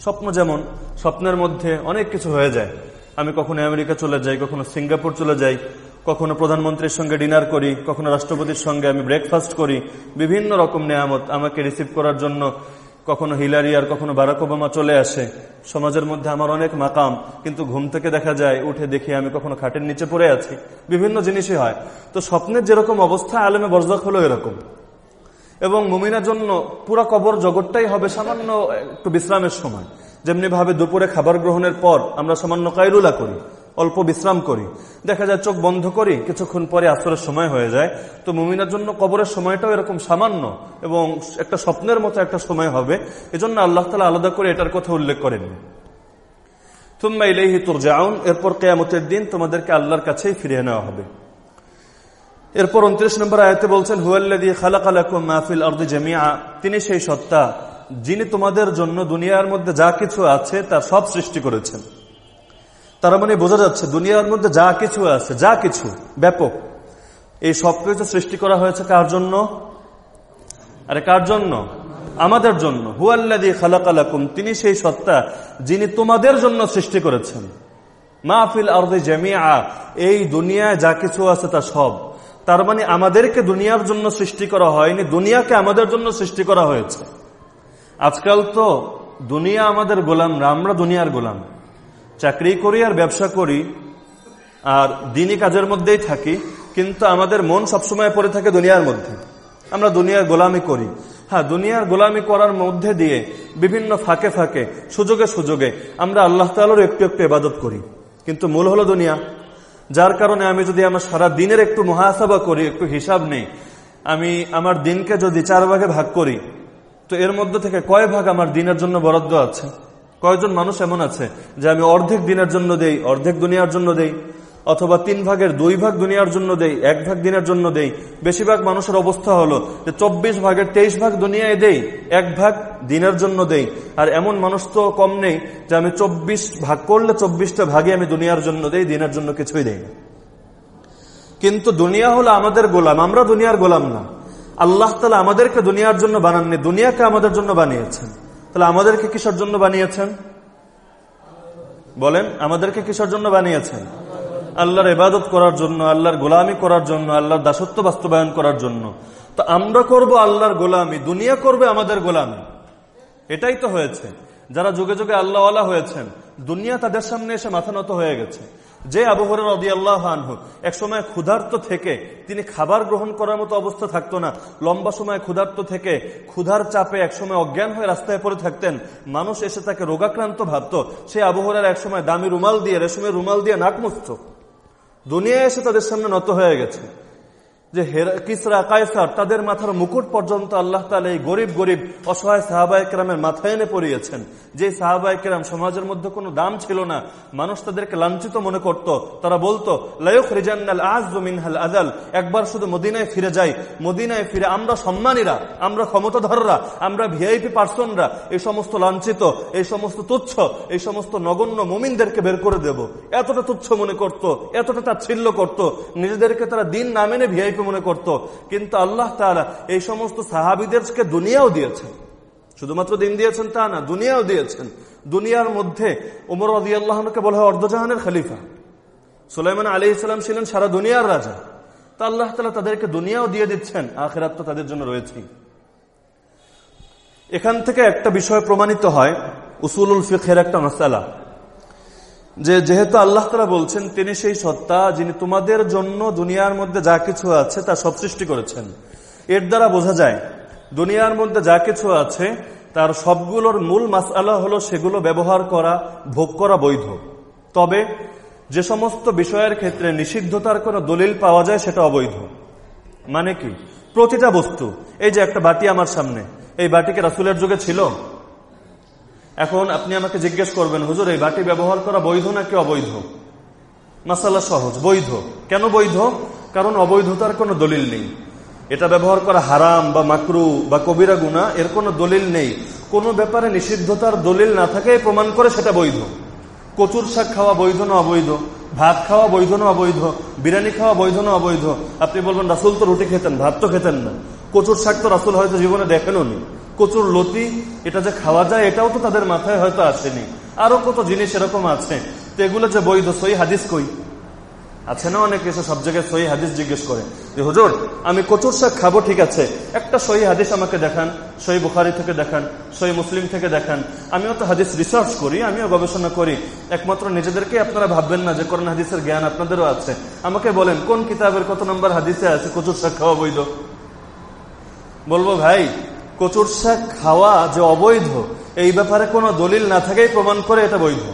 স্বপ্ন যেমন, স্বপ্নের মধ্যে অনেক কিছু হয়ে যায়। আমি কখনো আমেরিকা চলে যাই, কখনো সিঙ্গাপুর চলে যাই, কখনো প্রধানমন্ত্রীর সঙ্গে ডিনার করি, কখনো রাষ্ট্রপতির সঙ্গে আমি ব্রেকফাস্ট করি। বিভিন্ন রকম নেয়ামত আমাকে রিসিভ করার জন্য কখনো হিলারি আর কখনো বারাক ওবামা চলে আসে। সমাজের মধ্যে আমার অনেক মাকাম, কিন্তু ঘুম থেকে দেখা যায়, উঠে দেখি আমি কখনো খাটের নিচে পড়ে আছি। বিভিন্ন জিনিসই হয়। তো স্বপ্নের যেরকম অবস্থা, আলেমে বরজাক হলো এরকম। এবং মুমিনার জন্য পুরা কবর জগৎটাই হবে সামান্য একটু বিশ্রামের সময়। যেমনি ভাবে দুপুরে খাবার গ্রহণের পর আমরা সামান্য কায়রুলা করি, অল্প বিশ্রাম করি। দেখা যায় চোখ বন্ধ করি, কিছুক্ষণ পরে আসরের সময় হয়ে যায়। তো মুমিনার জন্য কবরের সময়টাও এরকম সামান্য এবং একটা স্বপ্নের মতো একটা সময় হবে। এজন্য আল্লাহ তালা আলাদা করে এটার কথা উল্লেখ করেননি। তুম্মা ইলেহি তোর এরপর কেয়ামতের দিন তোমাদেরকে আল্লাহর কাছেই ফিরিয়ে নেওয়া হবে। এরপর উনত্রিশ নম্বর আয়তে বলছেন হুয়াল্লাদি খালাকালাকুম মাহফিল আর্দি জামিয়া তিনি সেই সত্তা, যিনি তোমাদের জন্য দুনিয়ার মধ্যে যা কিছু আছে তার সব সৃষ্টি করেছেন। তার মানে বোঝা যাচ্ছে দুনিয়ার মধ্যে যা কিছু আছে, যা কিছু ব্যাপক, এই সব কিছু সৃষ্টি করা হয়েছে কার জন্য? আরে কার জন্য? আমাদের জন্য। হুয়াল্লাদি খালাকালাকুম তিনি সেই সত্তা, যিনি তোমাদের জন্য সৃষ্টি করেছেন। মাহফিল আর্দি জামিয়া এই দুনিয়ায় যা কিছু আছে তা সব। তার মানে আমাদেরকে দুনিয়ার জন্য সৃষ্টি করা হয়নি, দুনিয়াকে আমাদের জন্য সৃষ্টি করা হয়েছে। আজকাল তো দুনিয়া আমাদের গোলাম না, আমরা দুনিয়ার গোলাম। চাকরি করি আর ব্যবসা করি, আর দিনই কাজের মধ্যেই থাকি, কিন্তু আমাদের মন সবসময় পড়ে থাকে দুনিয়ার মধ্যে। আমরা দুনিয়ার গোলামি করি। হ্যাঁ দুনিয়ার গোলামি করার মধ্যে দিয়ে বিভিন্ন ফাঁকে ফাঁকে, সুযোগে সুযোগে আমরা আল্লাহ তালোর একটু একটু ইবাদত করি। কিন্তু মূল হলো দুনিয়া। যার কারণে আমি যদি আমার সারা দিনের একটু মহাসাবা করি, একটু হিসাব নেই, আমি আমার দিনকে যদি চার ভাগে ভাগ করি, তো এর মধ্যে থেকে কয় ভাগ আমার দিনের জন্য বরাদ্দ আছে? কয়জন মানুষ এমন আছে যে আমি অর্ধেক দিনের জন্য দেই, অর্ধেক দুনিয়ার জন্য দেই? অথবা তিন ভাগের দুই ভাগ দুনিয়ার জন্য দেই, এক ভাগ দিনের জন্য দেই। বেশিরভাগ মানুষের অবস্থা হলো যে চব্বিশ ভাগের তেইশ ভাগ দুনিয়ায় দেই, এক ভাগ দিনের জন্য দেই। আর এমন মানুষ তো কম নেই যে আমি চব্বিশ ভাগ করলে চব্বিশটা ভাগে আমি দুনিয়ার জন্য দেই, দিনের জন্য কিছুই দেই না। কিন্তু দুনিয়া হলো আমাদের গোলাম, আমরা দুনিয়ার গোলাম না। আল্লাহ তালা আমাদেরকে দুনিয়ার জন্য বানাননি, দুনিয়াকে আমাদের জন্য বানিয়েছেন। তাহলে আমাদেরকে কিসের জন্য বানিয়েছেন? বলেন, আমাদেরকে কিসের জন্য বানিয়েছেন? আল্লাহর ইবাদত করার জন্য, আল্লাহর গোলামি করার জন্য, আল্লাহর দাসত্ব বাস্তবায়ন করার জন্য। তো আমরা করব আল্লাহর গোলামি, দুনিয়া করবে আমাদের গোলামি। এটাই তো হয়েছে। যারা যুগে যুগে আল্লাহওয়ালা হয়েছেন, দুনিয়া তাদের সামনে এসে মাথা নত হয়ে গেছে। যে আবহরের রদি আল্লাহ আনহু একসময় ক্ষুধার্ত থেকে তিনি খাবার গ্রহণ করার মতো অবস্থা থাকতো না। লম্বা সময় ক্ষুধার্ত থেকে ক্ষুধার চাপে একসময় অজ্ঞান হয়ে রাস্তায় পড়ে থাকতেন। মানুষ এসে তাকে রোগাক্রান্ত ভাবত। সে আবহরের একসময় দামি রুমাল দিয়ে, রেশমের রুমাল দিয়ে নাক মুছত। দুনিয়া এসে তাদের সামনে নত হয়ে গেছে। যে কিসরা, কায়সার, তাদের মাথার মুকুট পর্যন্ত আল্লাহ তালা এই গরিব গরিব অসহায় সাহাবায়কেরামের মাথায় এনে পড়িয়েছেন যে সাহাবায়কেরাম সমাজের মধ্যে কোনো দাম ছিল না, মানুষ তাদেরকে লাঞ্ছিত মনে করত। তারা বলতো লায়ক আজ মিনহাল আজাল একবার শুধু মদিনায় ফিরে যাই। মদিনায় ফিরে আমরা সম্মানীরা, আমরা ক্ষমতাধররা, আমরা ভিআইপি পার্সনরা, এই সমস্ত লাঞ্ছিত, এই সমস্ত তুচ্ছ, এই সমস্ত নগণ্য মুমিনদেরকে বের করে দেব। এতটা তুচ্ছ মনে করত, এতটা তাচ্ছিল্য করত, নিজেদেরকে তারা দিন না মেনে ভিআইপি মনে করত। কিন্তু আল্লাহ তারা এই সমস্ত সাহাবিদেরকে দুনিয়াও দিয়েছেন। শুধুমাত্র দিন দিয়েছেন তা না, দুনিয়াও দিয়েছেন। দুনিয়ার মধ্যে উমর রদি আল্লাহকে বলা হয় অর্ধজাহানের খালিফা। সুলাইমান আলী ইসলাম ছিলেন সারা দুনিয়ার রাজা। তা আল্লাহ তালা তাদেরকে দুনিয়াও দিয়ে দিচ্ছেন, আখেরাত তো তাদের জন্য রয়েছেই। এখান থেকে একটা বিষয় প্রমাণিত হয়, উসুলুল ফিখের একটা মশালা যে যেহেতু আল্লাহ তারা বলছেন, তিনি সেই সত্তা যিনি তোমাদের জন্য দুনিয়ার মধ্যে যা কিছু আছে তা সব সৃষ্টি করেছেন। এর দ্বারা বোঝা যায় দুনিয়ার মধ্যে যা কিছু আছে, তার সবগুলোর মূল মাসআলা হলো সেগুলো ব্যবহার করা, ভোগ করা বৈধ। তবে যে সমস্ত বিষয়ের ক্ষেত্রে নিষিদ্ধতার কোনো দলিল পাওয়া যায়, সেটা অবৈধ। মানে কি? প্রতিটা বস্তু। এই যে একটা বাটি আমার সামনে, এই বাটিকে রাসুলের যুগে ছিল? এখন আপনি আমাকে জিজ্ঞেস করবেন, হুজুর, এই বাটি ব্যবহার করা বৈধ নাকি অবৈধ? মাসালা সহজ, বৈধ। কেন বৈধ? কারণ অবৈধতার কোনো দলিল নেই। এটা ব্যবহার করা হারাম বা মাকরু বা কবিরা গুণা এর কোনো দলিল নেই। কোনো ব্যাপারে নিষিদ্ধতার দলিল না থাকে প্রমাণ করে সেটা বৈধ। কচুর শাক খাওয়া বৈধ না অবৈধ? ভাত খাওয়া বৈধ না অবৈধ? বিরিয়ানি খাওয়া বৈধ না অবৈধ? আপনি বলবেন, রাসুল তো রুটি খেতেন, ভাত তো খেতেন না। কচুর শাক তো রাসুল হয়তো জীবনে দেখেনও নি। কচুর লতি, এটা যে খাওয়া যায়, এটাও তো তাদের মাথায় হয়তো আসেনি। আরও কত জিনিস এরকম আছে। তো এগুলো যে বৈধ, সই হাদিস কই? আছে না, অনেকে এসে সব জায়গায় সহি হাদিস জিজ্ঞেস করে যে, হুজুর, আমি কচুর শাক খাব, ঠিক আছে, একটা সহি হাদিস আমাকে দেখান, সহি বুখারি থেকে দেখান, সহি মুসলিম থেকে দেখান। আমিও তো হাদিস রিসার্চ করি, আমিও গবেষণা করি। একমাত্র নিজেদেরকে আপনারা ভাববেন না যে কোরআন হাদিসের জ্ঞান আপনাদেরও আছে। আমাকে বলেন, কোন কিতাবের কত নম্বর হাদিসে আছে, কচুর শাক খাওয়া বৈধ? বলব, ভাই, কচুর শাক খাওয়া যে অবৈধ, এই ব্যাপারে কোনো দলিল না থাকেই প্রমাণ করে এটা বৈধ।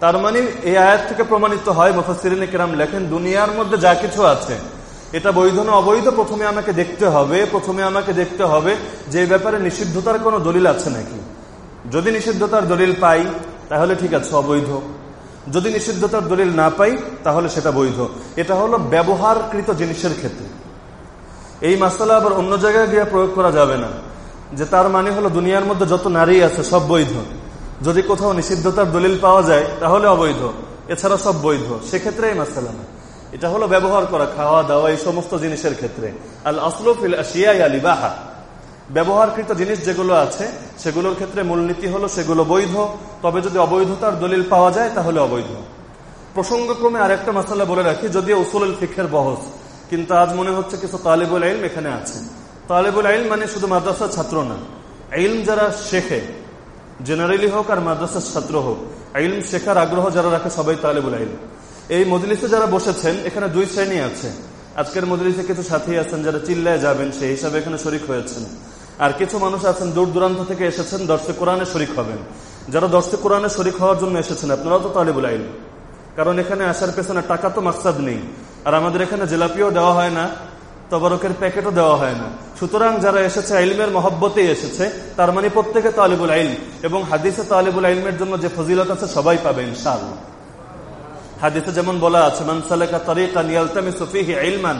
তার মানে এই আয়াত থেকে প্রমাণিত হয় মুফাসিরিন কেরাম লেখেন, দুনিয়ার মধ্যে যা কিছু আছে, এটা বৈধ না অবৈধ, প্রথমে আমাকে দেখতে হবে, প্রথমে আমাকে দেখতে হবে যে ব্যাপারে নিষিদ্ধতার কোনো দলিল আছে নাকি। যদি নিষিদ্ধতার দলিল পাই, তাহলে ঠিক আছে, অবৈধ। যদি নিষিদ্ধতার দলিল না পাই, তাহলে সেটা বৈধ। এটা হলো ব্যবহারকৃত জিনিসের ক্ষেত্রে। এই মাসালা আবার অন্য জায়গায় গিয়ে প্রয়োগ করা যাবে না, যে তার মানে হলো দুনিয়ার মধ্যে যত নারী আছে, সব বৈধ। যদি কোথাও নিষিদ্ধতার দলিল পাওয়া যায়, তাহলে অবৈধ। এছাড়া সব বৈধ। সেক্ষেত্রে এই মাসালা না এটা হলো ব্যবহার করা খাওয়া, দাওয়া, এই সমস্ত জিনিসের ক্ষেত্রে। আল আসলফিল আসিয়াই আলিবাহা ব্যবহারকৃত জিনিস যেগুলো আছে, সেগুলোর ক্ষেত্রে মূলনীতি হলো সেগুলো বৈধ। তবে যদি অবৈধতার দলিল পাওয়া যায়, তাহলে অবৈধ। প্রসঙ্গক্রমে আরেকটা মাসালা বলে রাখি, যদিও উসুল ফিখের বহস। কিন্তু আজ মনে হচ্ছে কিছু তালেবুল আইল এখানে আছে। তালেবুল আইল মানে শুধু মাদ্রাসার ছাত্র না। আইলম যারা শেখে জেনারেলি হোক আর মাদ্রাসার ছাত্র হোক আইলম শেখার আগ্রহ যারা রাখে সবাই তালেবুল আইল এই মজলিসে যারা বসেছেন, এখানে দুই শ্রেণি আছে। আজকের মজলিসে কিছু সাথী আছেন যারা চিল্লায় যাবেন, সেই হিসাবে এখানে শরিক হয়েছেন। আর কিছু মানুষ আছেন, দূর দূরান্ত থেকে এসেছেন দর্শক কোরআনে শরিক হবেন। যারা দর্শক কোরআনে শরিক হওয়ার জন্য এসেছেন, আপনারাও তো তালেবুল আইল কারণ এখানে আসার পেছনে টাকা তো মাকসাদ নেই। আর আমাদের এখানে জেলাপিও দেওয়া হয় না। তবরকের প্যাকেটও দেওয়া হয় না। সুতরাং যারা এসেছে আইলমের মহব্বতেই এসেছে, তার মানে প্রত্যেকে তালিবুল আইল এবং হাদিসে তালিবুল আইলমের জন্য যে ফজিলত আছে, সবাই পাবে ইনশাল হাদিসে যেমন বলা আছে মানসালেকা তরিকা নিয়ালতামি সফিহি আইলমান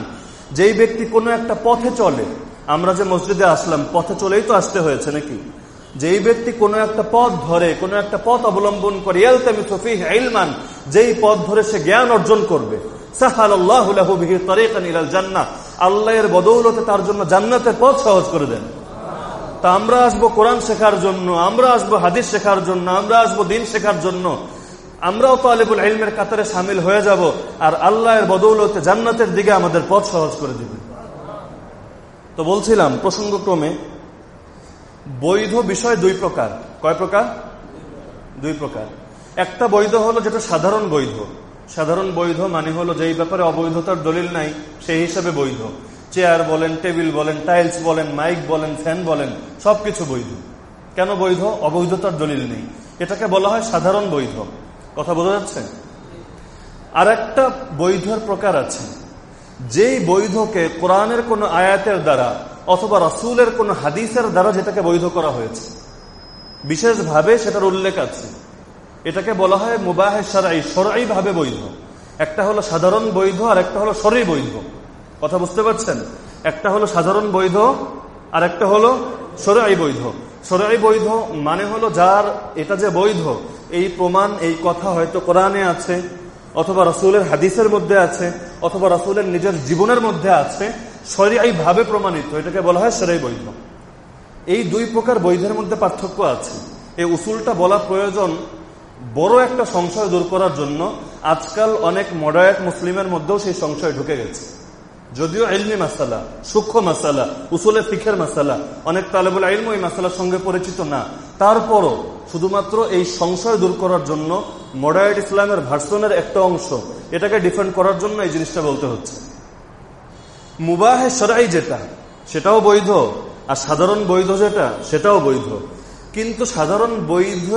যেই ব্যক্তি কোনো একটা পথে চলে, আমরা যে মসজিদে আসলাম, পথে চলেই তো আসতে হয়েছে নাকি? যেই ব্যক্তি কোনো একটা পথ ধরে, কোনো একটা পথ অবলম্বন করে ইয়ালতামি সফিহি আইলমান যেই পথ ধরে সে জ্ঞান অর্জন করবে। আল্লাহের বদৌলতে তার জন্য জান্নাতের পথ সহজ করে দেন। তা আমরা আসব কোরআন শেখার জন্য, আমরা আসব হাদিস শেখার জন্য, আমরা আসব দিন শেখার জন্য। আমরাও তালেবুল ইলমের কাতারে সামিল হয়ে যাব আর আল্লাহর বদৌলতে জান্নাতের দিকে আমাদের পথ সহজ করে দিবে। তো বলছিলাম, প্রসঙ্গক্রমে বৈধ বিষয় দুই প্রকার। কয় প্রকার? দুই প্রকার। একটা বৈধ হলো যেটা সাধারণ বৈধ। সাধারণ বৈধ মানে হলো যেই ব্যাপারে অবৈধতার দলিল নাই, সেই হিসাবে বৈধ। চেয়ার বলেন, টেবিল বলেন, টাইলস বলেন, মাইক বলেন, ফ্যান বলেন, সবকিছু বৈধ। কেন বৈধ? অবৈধতার দলিল নেই। এটাকে বলা হয় সাধারণ বৈধ। কথা বোঝা যাচ্ছে? আর একটা বৈধর প্রকার আছে। যেই বৈধকে কোরআনের কোন আয়াতের দ্বারা অথবা রাসুলের কোন হাদিসের দ্বারা যেটাকে বৈধ করা হয়েছে। বিশেষভাবে সেটার উল্লেখ আছে। এটাকে বলা হয় মুবাহে সরাই সরাই ভাবে বৈধ। একটা হলো সাধারণ বৈধ আর একটা হলো সরাই বৈধ। কথা বুঝতে পারছেন? একটা হলো সাধারণ বৈধ আর একটা হলো সরাই বৈধ। সরাই বৈধ মানে হলো যার এটা যে বৈধ, এই প্রমাণ, এই কথা হয়তো কোরআনে আছে, অথবা রাসুলের হাদিসের মধ্যে আছে, অথবা রাসুলের নিজের জীবনের মধ্যে আছে সরিয়াই ভাবে প্রমাণিত। এটাকে বলা হয় সরাই বৈধ। এই দুই প্রকার বৈধের মধ্যে পার্থক্য আছে। এই উসুলটা বলা প্রয়োজন বড় একটা সংশয় দূর করার জন্য আজকাল অনেক মডারেট মুসলিমের মধ্যেও সেই সংশয় ঢুকে গেছে। যদিও এলমি মাসালা, সূক্ষ্ম মাসালা উসুলের ফিখের মাসালা, অনেক তালেবুল আইলম ওই মাসালার সঙ্গে পরিচিত না। তারপরও শুধুমাত্র এই সংশয় দূর করার জন্য মডারেট ইসলামের ভার্সনের একটা অংশ এটাকে ডিফেন্ড করার জন্য এই জিনিসটা বলতে হচ্ছে। মুবাহে সরাই যেটা, সেটাও বৈধ, আর সাধারণ বৈধ যেটা, সেটাও বৈধ। কিন্তু সাধারণ বৈধ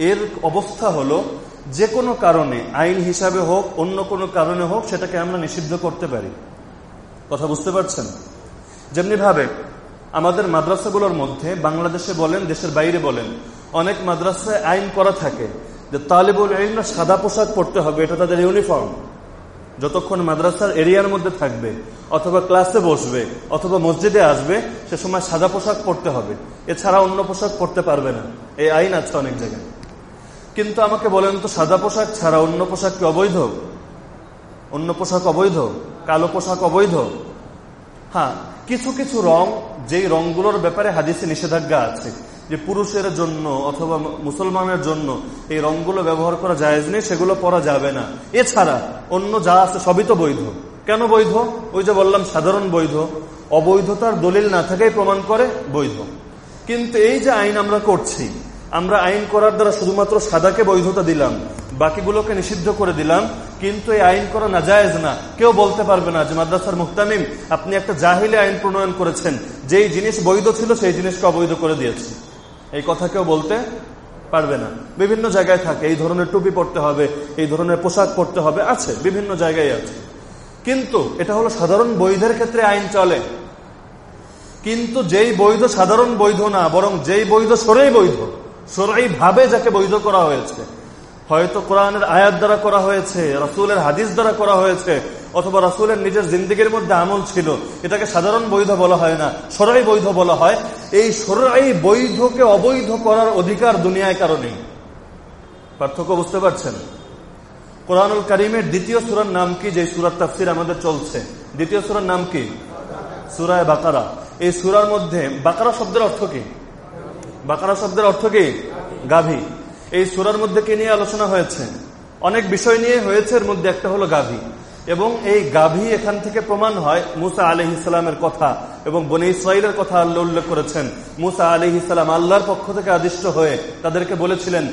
এর অবস্থা হলো, যে কোনো কারণে, আইন হিসাবে হোক, অন্য কোনো কারণে হোক, সেটাকে আমরা নিষিদ্ধ করতে পারি। কথা বুঝতে পারছেন? যেমনি ভাবে, আমাদের মাদ্রাসাগুলোর মধ্যে বাংলাদেশে বলেন, দেশের বাইরে বলেন, অনেক মাদ্রাসায় আইন করা থাকে যে তালেবুল আইনরা সাদা পোশাক পড়তে হবে, এটা তাদের ইউনিফর্ম। যতক্ষণ মাদ্রাসার এরিয়ার মধ্যে থাকবে, অথবা ক্লাসে বসবে, অথবা মসজিদে আসবে, সে সময় সাদা পোশাক পড়তে হবে। এছাড়া অন্য পোশাক পড়তে পারবে না। এই আইন আছে অনেক জায়গায়। কিন্তু আমাকে বলেন তো সাদা পোশাক ছাড়া অন্য পোশাক কি অবৈধ? অন্য পোশাক অবৈধ? কালো পোশাক অবৈধ? হ্যাঁ কিছু কিছু রং, যেই রংগুলোর ব্যাপারে হাদিসে নিষেধাজ্ঞা আছে, যে পুরুষের জন্য অথবা মুসলমানের জন্য এই রংগুলো ব্যবহার করা যায় নেই, সেগুলো পরা যাবে না। এছাড়া অন্য যা আছে সবই তো বৈধ। কেন বৈধ? ওই যে বললাম, সাধারণ বৈধ। অবৈধতার দলিল না থাকাই প্রমাণ করে বৈধ। কিন্তু এই যে আইন আমরা করছি আমরা আইন করার দ্বারা শুধুমাত্র সাদাকে বৈধতা দিলাম, বাকিগুলোকে নিষিদ্ধ করে দিলাম, কিন্তু এই আইন করা না জায়েজ না। কেউ বলতে পারবে না যে মাদ্রাসার মুক্তামিম, আপনি একটা জাহিলে আইন প্রণয়ন করেছেন, যেই জিনিস বৈধ ছিল সেই জিনিসকে অবৈধ করে দিয়েছে। এই কথা কেউ বলতে পারবে না। বিভিন্ন জায়গায় থাকে, এই ধরনের টুপি পড়তে হবে, এই ধরনের পোশাক পড়তে হবে, আছে, বিভিন্ন জায়গায় আছে। কিন্তু এটা হলো সাধারণ বৈধের ক্ষেত্রে আইন চলে। কিন্তু যেই বৈধ সাধারণ বৈধ না, বরং যেই বৈধ সরেই বৈধ। সরাই ভাবে যাকে বৈধ করা হয়েছে। হয়তো কোরআনের আয়াত দ্বারা করা হয়েছে, রাসুলের হাদিস দ্বারা করা হয়েছে, অথবা রাসুলের নিজের জিন্দগির মধ্যে আমল ছিল। এটাকে সাধারণ বৈধ বলা হয় না, সরাই বৈধ বলা হয়। এই সরাই বৈধকে অবৈধ করার অধিকার দুনিয়ায় কারণেই পার্থক্য বুঝতে পারছেন? কোরআনুল করিমের দ্বিতীয় সুরার নাম কি? যে সুরার তাফসির আমাদের চলছে। দ্বিতীয় সুরার নাম কি? সুরায় বাকারা। এই সুরার মধ্যে বাকারা শব্দের অর্থ কি? বাকারা শব্দের অর্থ কি? গাভী। এই সুরার মধ্যে কে নিয়ে আলোচনা হয়েছে? অনেক বিষয় নিয়ে হয়েছে, এর মধ্যে একটা হলো গাভী। এবং এই গাভী এখান থেকে প্রমাণ হয় মুসা আলহ ইসলামের কথা এবং বনে ইসরায়েলের কথা আল্লাহ উল্লেখ করেছেন। মুসা আলহ ইসলাম আল্লাহর পক্ষ থেকে আদিষ্ট হয়ে তাদেরকে বলেছিলেন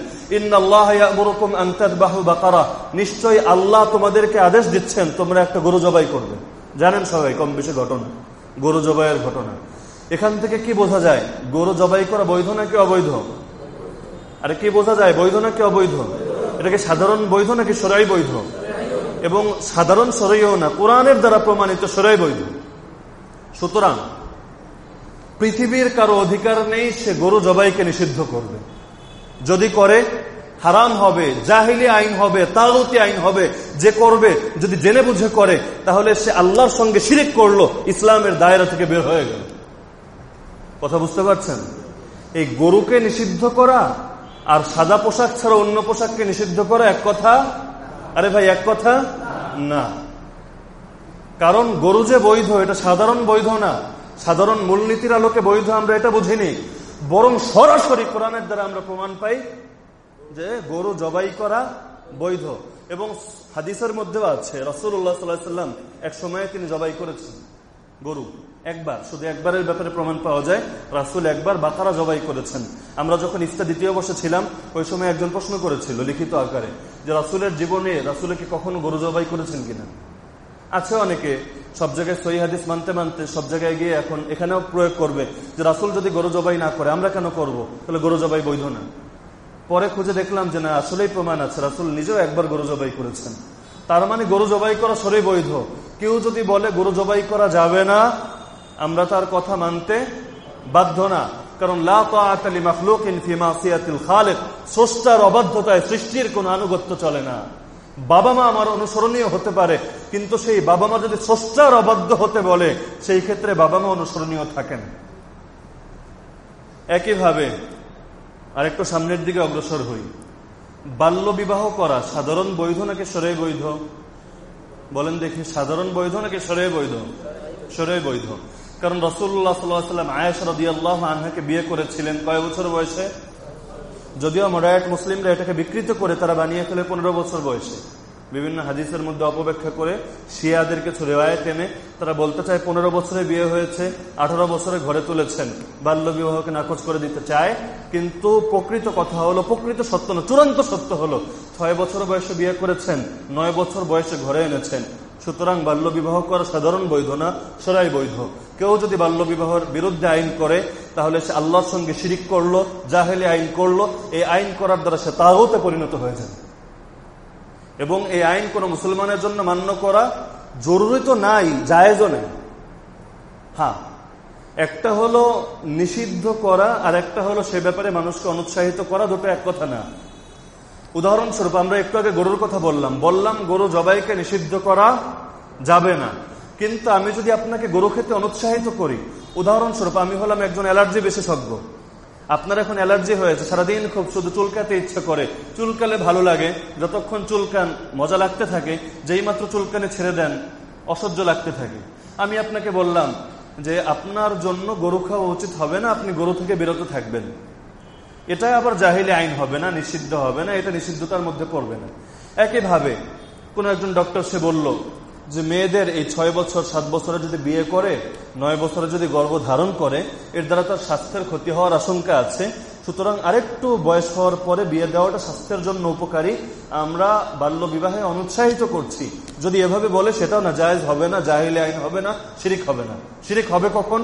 নিশ্চয়ই আল্লাহ তোমাদেরকে আদেশ দিচ্ছেন, তোমরা একটা গরু জবাই করবে। জানেন সবাই কম বেশি ঘটনা। গরু জবাইয়ের ঘটনা। এখান থেকে কি বোঝা যায়? গরু জবাই করা বৈধ নাকি অবৈধ? আরে কি বোঝা যায়? বৈধ নাকি অবৈধ? এটাকে সাধারণ বৈধ নাকি সরাই বৈধ? এবং সাধারণ সরাইও না, কোরআনের দ্বারা প্রমাণিত সরাই বৈধ। সুতরাং, পৃথিবীর কারও অধিকার নেই সে গরু জবাইকে নিষিদ্ধ করবে। যদি করে, হারাম হবে, জাহিলি আইন হবে, তাগতি আইন হবে, যে করবে, যদি জেনে বুঝে করে, তাহলে সে আল্লাহর সঙ্গে শিরিক করল, ইসলামের দায়রা থেকে বের হয়ে গেল। কথা বুঝতে পারছেন? এই গরুকে নিষিদ্ধ করা আর সাদা পোশাক ছাড়া অন্য পোশাককে নিষিদ্ধ করা এক কথা? আরে ভাই, এক কথা? না। কারণ গরু যে বৈধ, এটা সাধারণ বৈধ না। সাধারণ মূলনীতির আলোকে বৈধ আমরা এটা বুঝিনি। বরং সরাসরি কোরআনের দ্বারা আমরা প্রমাণ পাই যে গরু জবাই করা বৈধ। এবং হাদিসের মধ্যেও আছে রসুল্লাহ সাল্লাম এক সময়ে তিনি জবাই করেছেন গরু। একবার, শুধু একবারের ব্যাপারে প্রমাণ পাওয়া যায়, রাসুল একবার বাকারা জবাই করেছেন। আমরা যখন ইফতা দ্বিতীয় বর্ষে ছিলাম, ওই সময় একজন প্রশ্ন করেছিল লিখিত আকারে যে রাসুলের জীবনে রাসুলকে কখনো গরু জবাই করেছেন কিনা? আছে অনেকে, সব জায়গায় সহি হাদিস মানতে মানতে সব জায়গায় গিয়ে এখন এখানেও প্রয়োগ করবে যে রাসুল যদি গরু জবাই না করে, আমরা কেন করব? তাহলে গরু জবাই বৈধ না। পরে খুঁজে দেখলাম যে না, আসলেই প্রমাণ আছে, রাসুল নিজেও একবার গরু জবাই করেছেন। তার মানে গরু জবাই করা সরে বৈধ। কেউ যদি বলে গরু জবাই করা যাবে না আমরা তার কথা মানতে বাধ্য না। কারণ স্রষ্টার অবাধ্যতায় সৃষ্টির কোন আনুগত্য চলে না। বাবা মা আমার অনুসরণীয় হতে পারে, কিন্তু সেই বাবা মা যদি স্রষ্টার অবাধ্য হতে বলে, সেই ক্ষেত্রে বাবা মা অনুসরণীয় থাকেন। একইভাবে আরেকটু সামনের দিকে অগ্রসর হই। বাল্য বিবাহ করা সাধারণ বৈধ নাকি সরে বৈধ? বলেন দেখি, সাধারণ বৈধ নাকি সরে বৈধ? সরে বৈধ। কারণ রসুল্লাহ সাল্লাম আয়েশ রদি আল্লাহ আনহাকে বিয়ে করেছিলেন কয় বছর বয়সে? যদিও মডায়াট মুসলিমরা এটাকে বিকৃত করে, তারা বানিয়ে ফেলে পনেরো বছর বয়সে। বিভিন্ন হাদিসের মধ্যে অপব্যাখ্যা করে শিয়াদের কিছু রেওয়ায়ত এনে তারা বলতে চায়, পনেরো বছরে বিয়ে হয়েছে, আঠারো বছরে ঘরে তুলেছেন। বাল্য বিবাহকে নাকচ করে দিতে চায়। কিন্তু প্রকৃত কথা হলো, প্রকৃত সত্য না, চূড়ান্ত সত্য হলো, ছয় বছর বয়সে বিয়ে করেছেন, নয় বছর বয়সে ঘরে এনেছেন। সুতরাং বাল্য বিবাহ করা সাধারণ বৈধ না, সরাই বৈধ। কেউ যদি বাল্য বিবাহের বিরুদ্ধে আইন করে, তাহলে সে আল্লাহর সঙ্গে শিরিক করল, জাহেলি আইন করল, এই আইন করার দ্বারা সে তাগতে পরিণত হয়ে যায় এবং এই আইন কোন মুসলমানের জন্য মান্য করা জরুরি তো নাই, জায়েজও নেই। হ্যাঁ একটা হলো নিষিদ্ধ করা, আর একটা হলো সে ব্যাপারে মানুষকে অনুৎসাহিত করা, দুটো এক কথা না। উদাহরণস্বরূপ, আমরা একটু আগে গরুর কথা বললাম। বললাম, গরু জবাইকে নিষিদ্ধ করা যাবে না। কিন্তু আমি যদি আপনাকে গরু খেতে অনুৎসাহিত করি, উদাহরণস্বরূপ আমি হলাম একজন অ্যালার্জি বিশেষজ্ঞ। আপনার এখন অ্যালার্জি হয়েছে, সারাদিন খুব শুধু চুলকাতে ইচ্ছে করে। চুলকালে ভালো লাগে, যতক্ষণ চুলকান মজা লাগতে থাকে, যেই মাত্র চুলকানে ছেড়ে দেন, অসহ্য লাগতে থাকে। আমি আপনাকে বললাম যে আপনার জন্য গরু খাওয়া উচিত হবে না, আপনি গরু থেকে বিরত থাকবেন। এটা আবার জাহিলে আইন হবে না, নিষিদ্ধ হবে না, এটা নিষিদ্ধতার মধ্যে পড়বে না। একইভাবে কোন একজন ডক্টর সে বলল যে মেয়েদের এই ছয় বছর, সাত বছরে যদি বিয়ে করে, নয় বছরে যদি গর্ভ ধারণ করে, এর দ্বারা তার স্বাস্থ্যের ক্ষতি হওয়ার আশঙ্কা আছে। সুতরাং আরেকটু বয়স হওয়ার পরে বিয়ে দেওয়াটা স্বাস্থ্যের জন্য উপকারী। আমরা বাল্য বিবাহে অনুৎসাহিত করছি। যদি এভাবে বলে, সেটাও না, জায়েজ হবে না, জাহিলে আইন হবে না, শিরিক হবে না। শিরিক হবে কখন?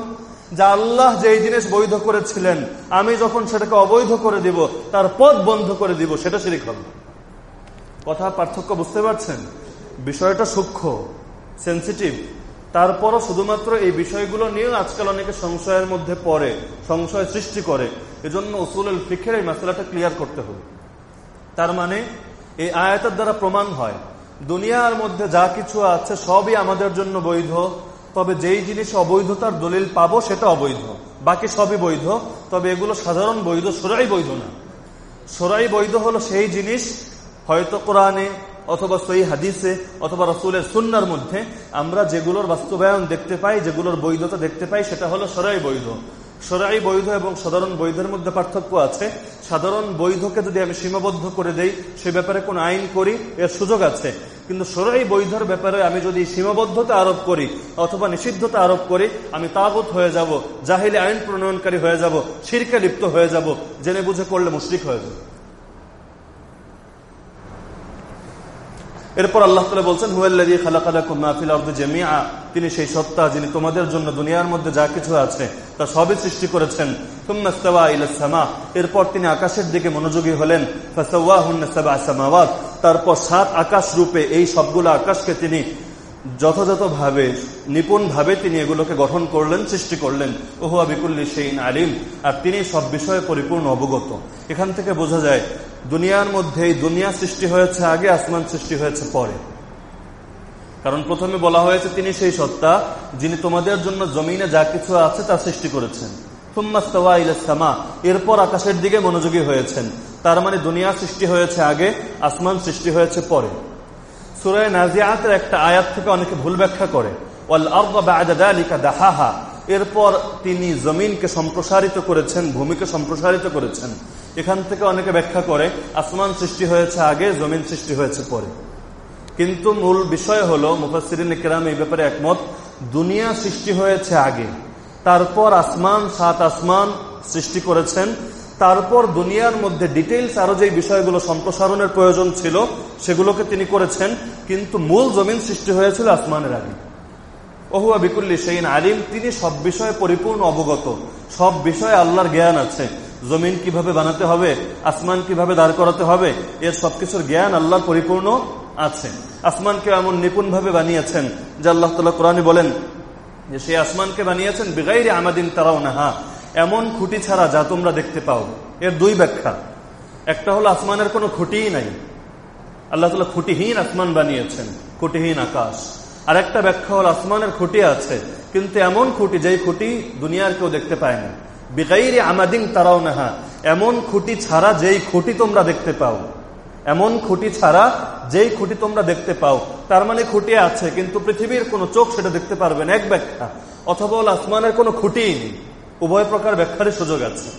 যা আল্লাহ যেই জিনিস বৈধ করেছিলেন, আমি যখন সেটাকে অবৈধ করে দিব, তার পথ বন্ধ করে দিব, সেটা শিরিক হবে কথা পার্থক্য বুঝতে পারছেন? বিষয়টা সূক্ষ্ম সেন্সিটিভ তারপরও শুধুমাত্র এই বিষয়গুলো নিয়ে আজকাল অনেকে সংশয়ের মধ্যে পড়ে, সংশয় সৃষ্টি করে। এজন্য উসুল ফিখের এই মশলাটা ক্লিয়ার করতে হবে। তার মানে এই আয়াতের দ্বারা প্রমাণ হয়, দুনিয়ার মধ্যে যা কিছু আছে সবই আমাদের জন্য বৈধ, তবে যেই জিনিস অবৈধতার দলিল পাবো সেটা অবৈধ। বাকি সবই বৈধ, তবে এগুলো সাধারণ বৈধ, সরাই বৈধ না। সরাই বৈধ হলো সেই জিনিস, হয়তো কোরআনে অথবা সই হাদিসে, অথবা রসুলের সুন্নার মধ্যে, আমরা যেগুলোর বাস্তবায়ন দেখতে পাই, যেগুলোর বৈধতা দেখতে পাই, সেটা হলো সরাই বৈধ। সরাই বৈধ এবং সাধারণ বৈধের মধ্যে পার্থক্য আছে। সাধারণ বৈধকে যদি আমি সীমাবদ্ধ করে দেই, সে ব্যাপারে কোন আইন করি, এর সুযোগ আছে। কিন্তু সরাই বৈধর ব্যাপারে আমি যদি সীমাবদ্ধতা আরোপ করি, অথবা নিষিদ্ধতা আরোপ করি, আমি তাগত হয়ে যাব, জাহিলে আইন প্রণয়নকারী হয়ে যাব সিরকে লিপ্ত হয়ে যাব, জেনে বুঝে করলে মুশরিক হয়ে যাবে। এরপর আল্লাহ তালা বলছেন হুয়াল্লাদি খালাকালাকুম মাহফিল আর্দ জামিয়া তিনি সেই সত্তা যিনি তোমাদের জন্য দুনিয়ার মধ্যে যা কিছু আছে, তা সবই সৃষ্টি করেছেন। এরপর তিনি আকাশের দিকে মনোযোগী হলেন। তারপর সাত আকাশ রূপে এই সবগুলো আকাশকে তিনি যথাযথভাবে, নিপুণভাবে তিনি এগুলোকে গঠন করলেন, সৃষ্টি করলেন। ওহুয়া বিকুল্লি সেইন আলিম। আর তিনি সব বিষয়ে পরিপূর্ণ অবগত। এখান থেকে বোঝা যায়, দুনিয়ার মধ্যে দুনিয়া সৃষ্টি হয়েছে আগে, আসমান সৃষ্টি হয়েছে পরে। কারণ প্রথমে বলা হয়েছে, তিনি সেই সত্তা, যিনি তোমাদের জন্য জমিনে যা কিছু আছে তা সৃষ্টি করেছেন। এরপর আকাশের দিকে মনোযোগী হয়েছেন। তার মানে দুনিয়া সৃষ্টি হয়েছে আগে, আসমান সৃষ্টি হয়েছে পরে। সুরায় নাজিয়াতের একটা আয়াত থেকে অনেকে ভুল ব্যাখ্যা করে। এরপর তিনি জমিনকে সম্প্রসারিত করেছেন, ভূমিকে সম্প্রসারিত করেছেন। এখান থেকে অনেকে ব্যাখ্যা করে, আসমান সৃষ্টি হয়েছে আগে, জমিন সৃষ্টি হয়েছে পরে। কিন্তু মূল বিষয় হলো মুফাসিরিন কেরাম এই ব্যাপারে একমত, দুনিয়া সৃষ্টি হয়েছে আগে। তারপর আসমান, সাত আসমান সৃষ্টি করেছেন তারপর দুনিয়ার মধ্যে ডিটেইলস আরও যে বিষয়গুলো সম্প্রসারণের প্রয়োজন ছিল, সেগুলোকে তিনি করেছেন, কিন্তু মূল জমিন সৃষ্টি হয়েছিল আসমানের আগে। ওহুয়া বিকুল্লি সেইন আলিম, তিনি সব বিষয়ে পরিপূর্ণ অবগত, সব বিষয়ে আল্লাহর জ্ঞান আছে। জমিন কীভাবে বানাতে হবে, আসমান কীভাবে দাঁড় করাতে হবে, এর সবকিছুর জ্ঞান আল্লাহর পরিপূর্ণ আছে। আসমানকে এমন নিপুণ ভাবে বানিয়েছেন, যে আল্লাহ তালা কোরআনে বলেন যে সেই আসমানকে বানিয়েছেন, বেগাইরে আমাদিন তারাও নাহা এমন খুঁটি ছাড়া যা তোমরা দেখতে পাও। এর দুই ব্যাখ্যা। একটা হলো আসমানের কোনো খুঁটিই নাই। আল্লাহ তালা খুঁটিহীন আসমান বানিয়েছেন, খুঁটিহীন আকাশ। আর একটা ব্যাখ্যা হল আসমানের খুঁটি আছে, কিন্তু এমন খুঁটি যেই খুঁটি দুনিয়ার কেউ দেখতে পায় না। বিগাইরে আমাদিন তারাও নাহা এমন খুঁটি ছাড়া যেই খুঁটি তোমরা দেখতে পাও। এমন খুঁটি ছাড়া যেই খুঁটি তোমরা দেখতে পাও। তার মানে খুঁটি আছে, কিন্তু পৃথিবীর কোনো চোখ সেটা দেখতে পারবে না। এক ব্যাখ্যা। অথবা আসমানের কোনো খুঁটিই নেই। উভয় প্রকার ব্যাখ্যারই সুযোগ আছে।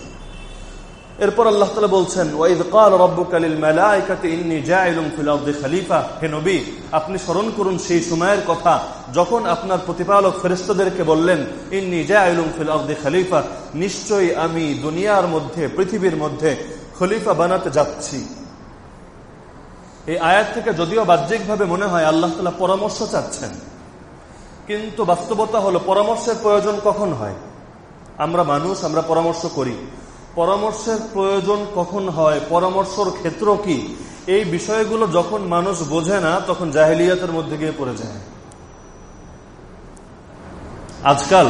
এরপর আল্লাহ তালা বলছেন, ওয়াইদ কাল রব্বুকালিল মালাইকাতে ইন্নি জাইলুম ফিল আরদি খলিফা হে নবী, আপনি স্মরণ করুন সেই সময়ের কথা যখন আপনার প্রতিপালক ফেরেশতাদেরকে বললেন, ইন্নি ফিল আরদি খলিফা নিশ্চয়ই আমি দুনিয়ার মধ্যে, পৃথিবীর মধ্যে খলিফা বানাতে যাচ্ছি। এই আয়াত থেকে যদিও বাহ্যিকভাবে মনে হয় আল্লাহ তালা পরামর্শ চাচ্ছেন, কিন্তু বাস্তবতা হলো পরামর্শের প্রয়োজন কখন হয়? আমরা মানুষ, আমরা পরামর্শ করি। পরামর্শের প্রয়োজন কখন হয়? পরামর্শর ক্ষেত্র কি? এই বিষয়গুলো যখন মানুষ বোঝে না, তখন জাহেলিয়াতের মধ্যে গিয়ে পড়ে যায়। আজকাল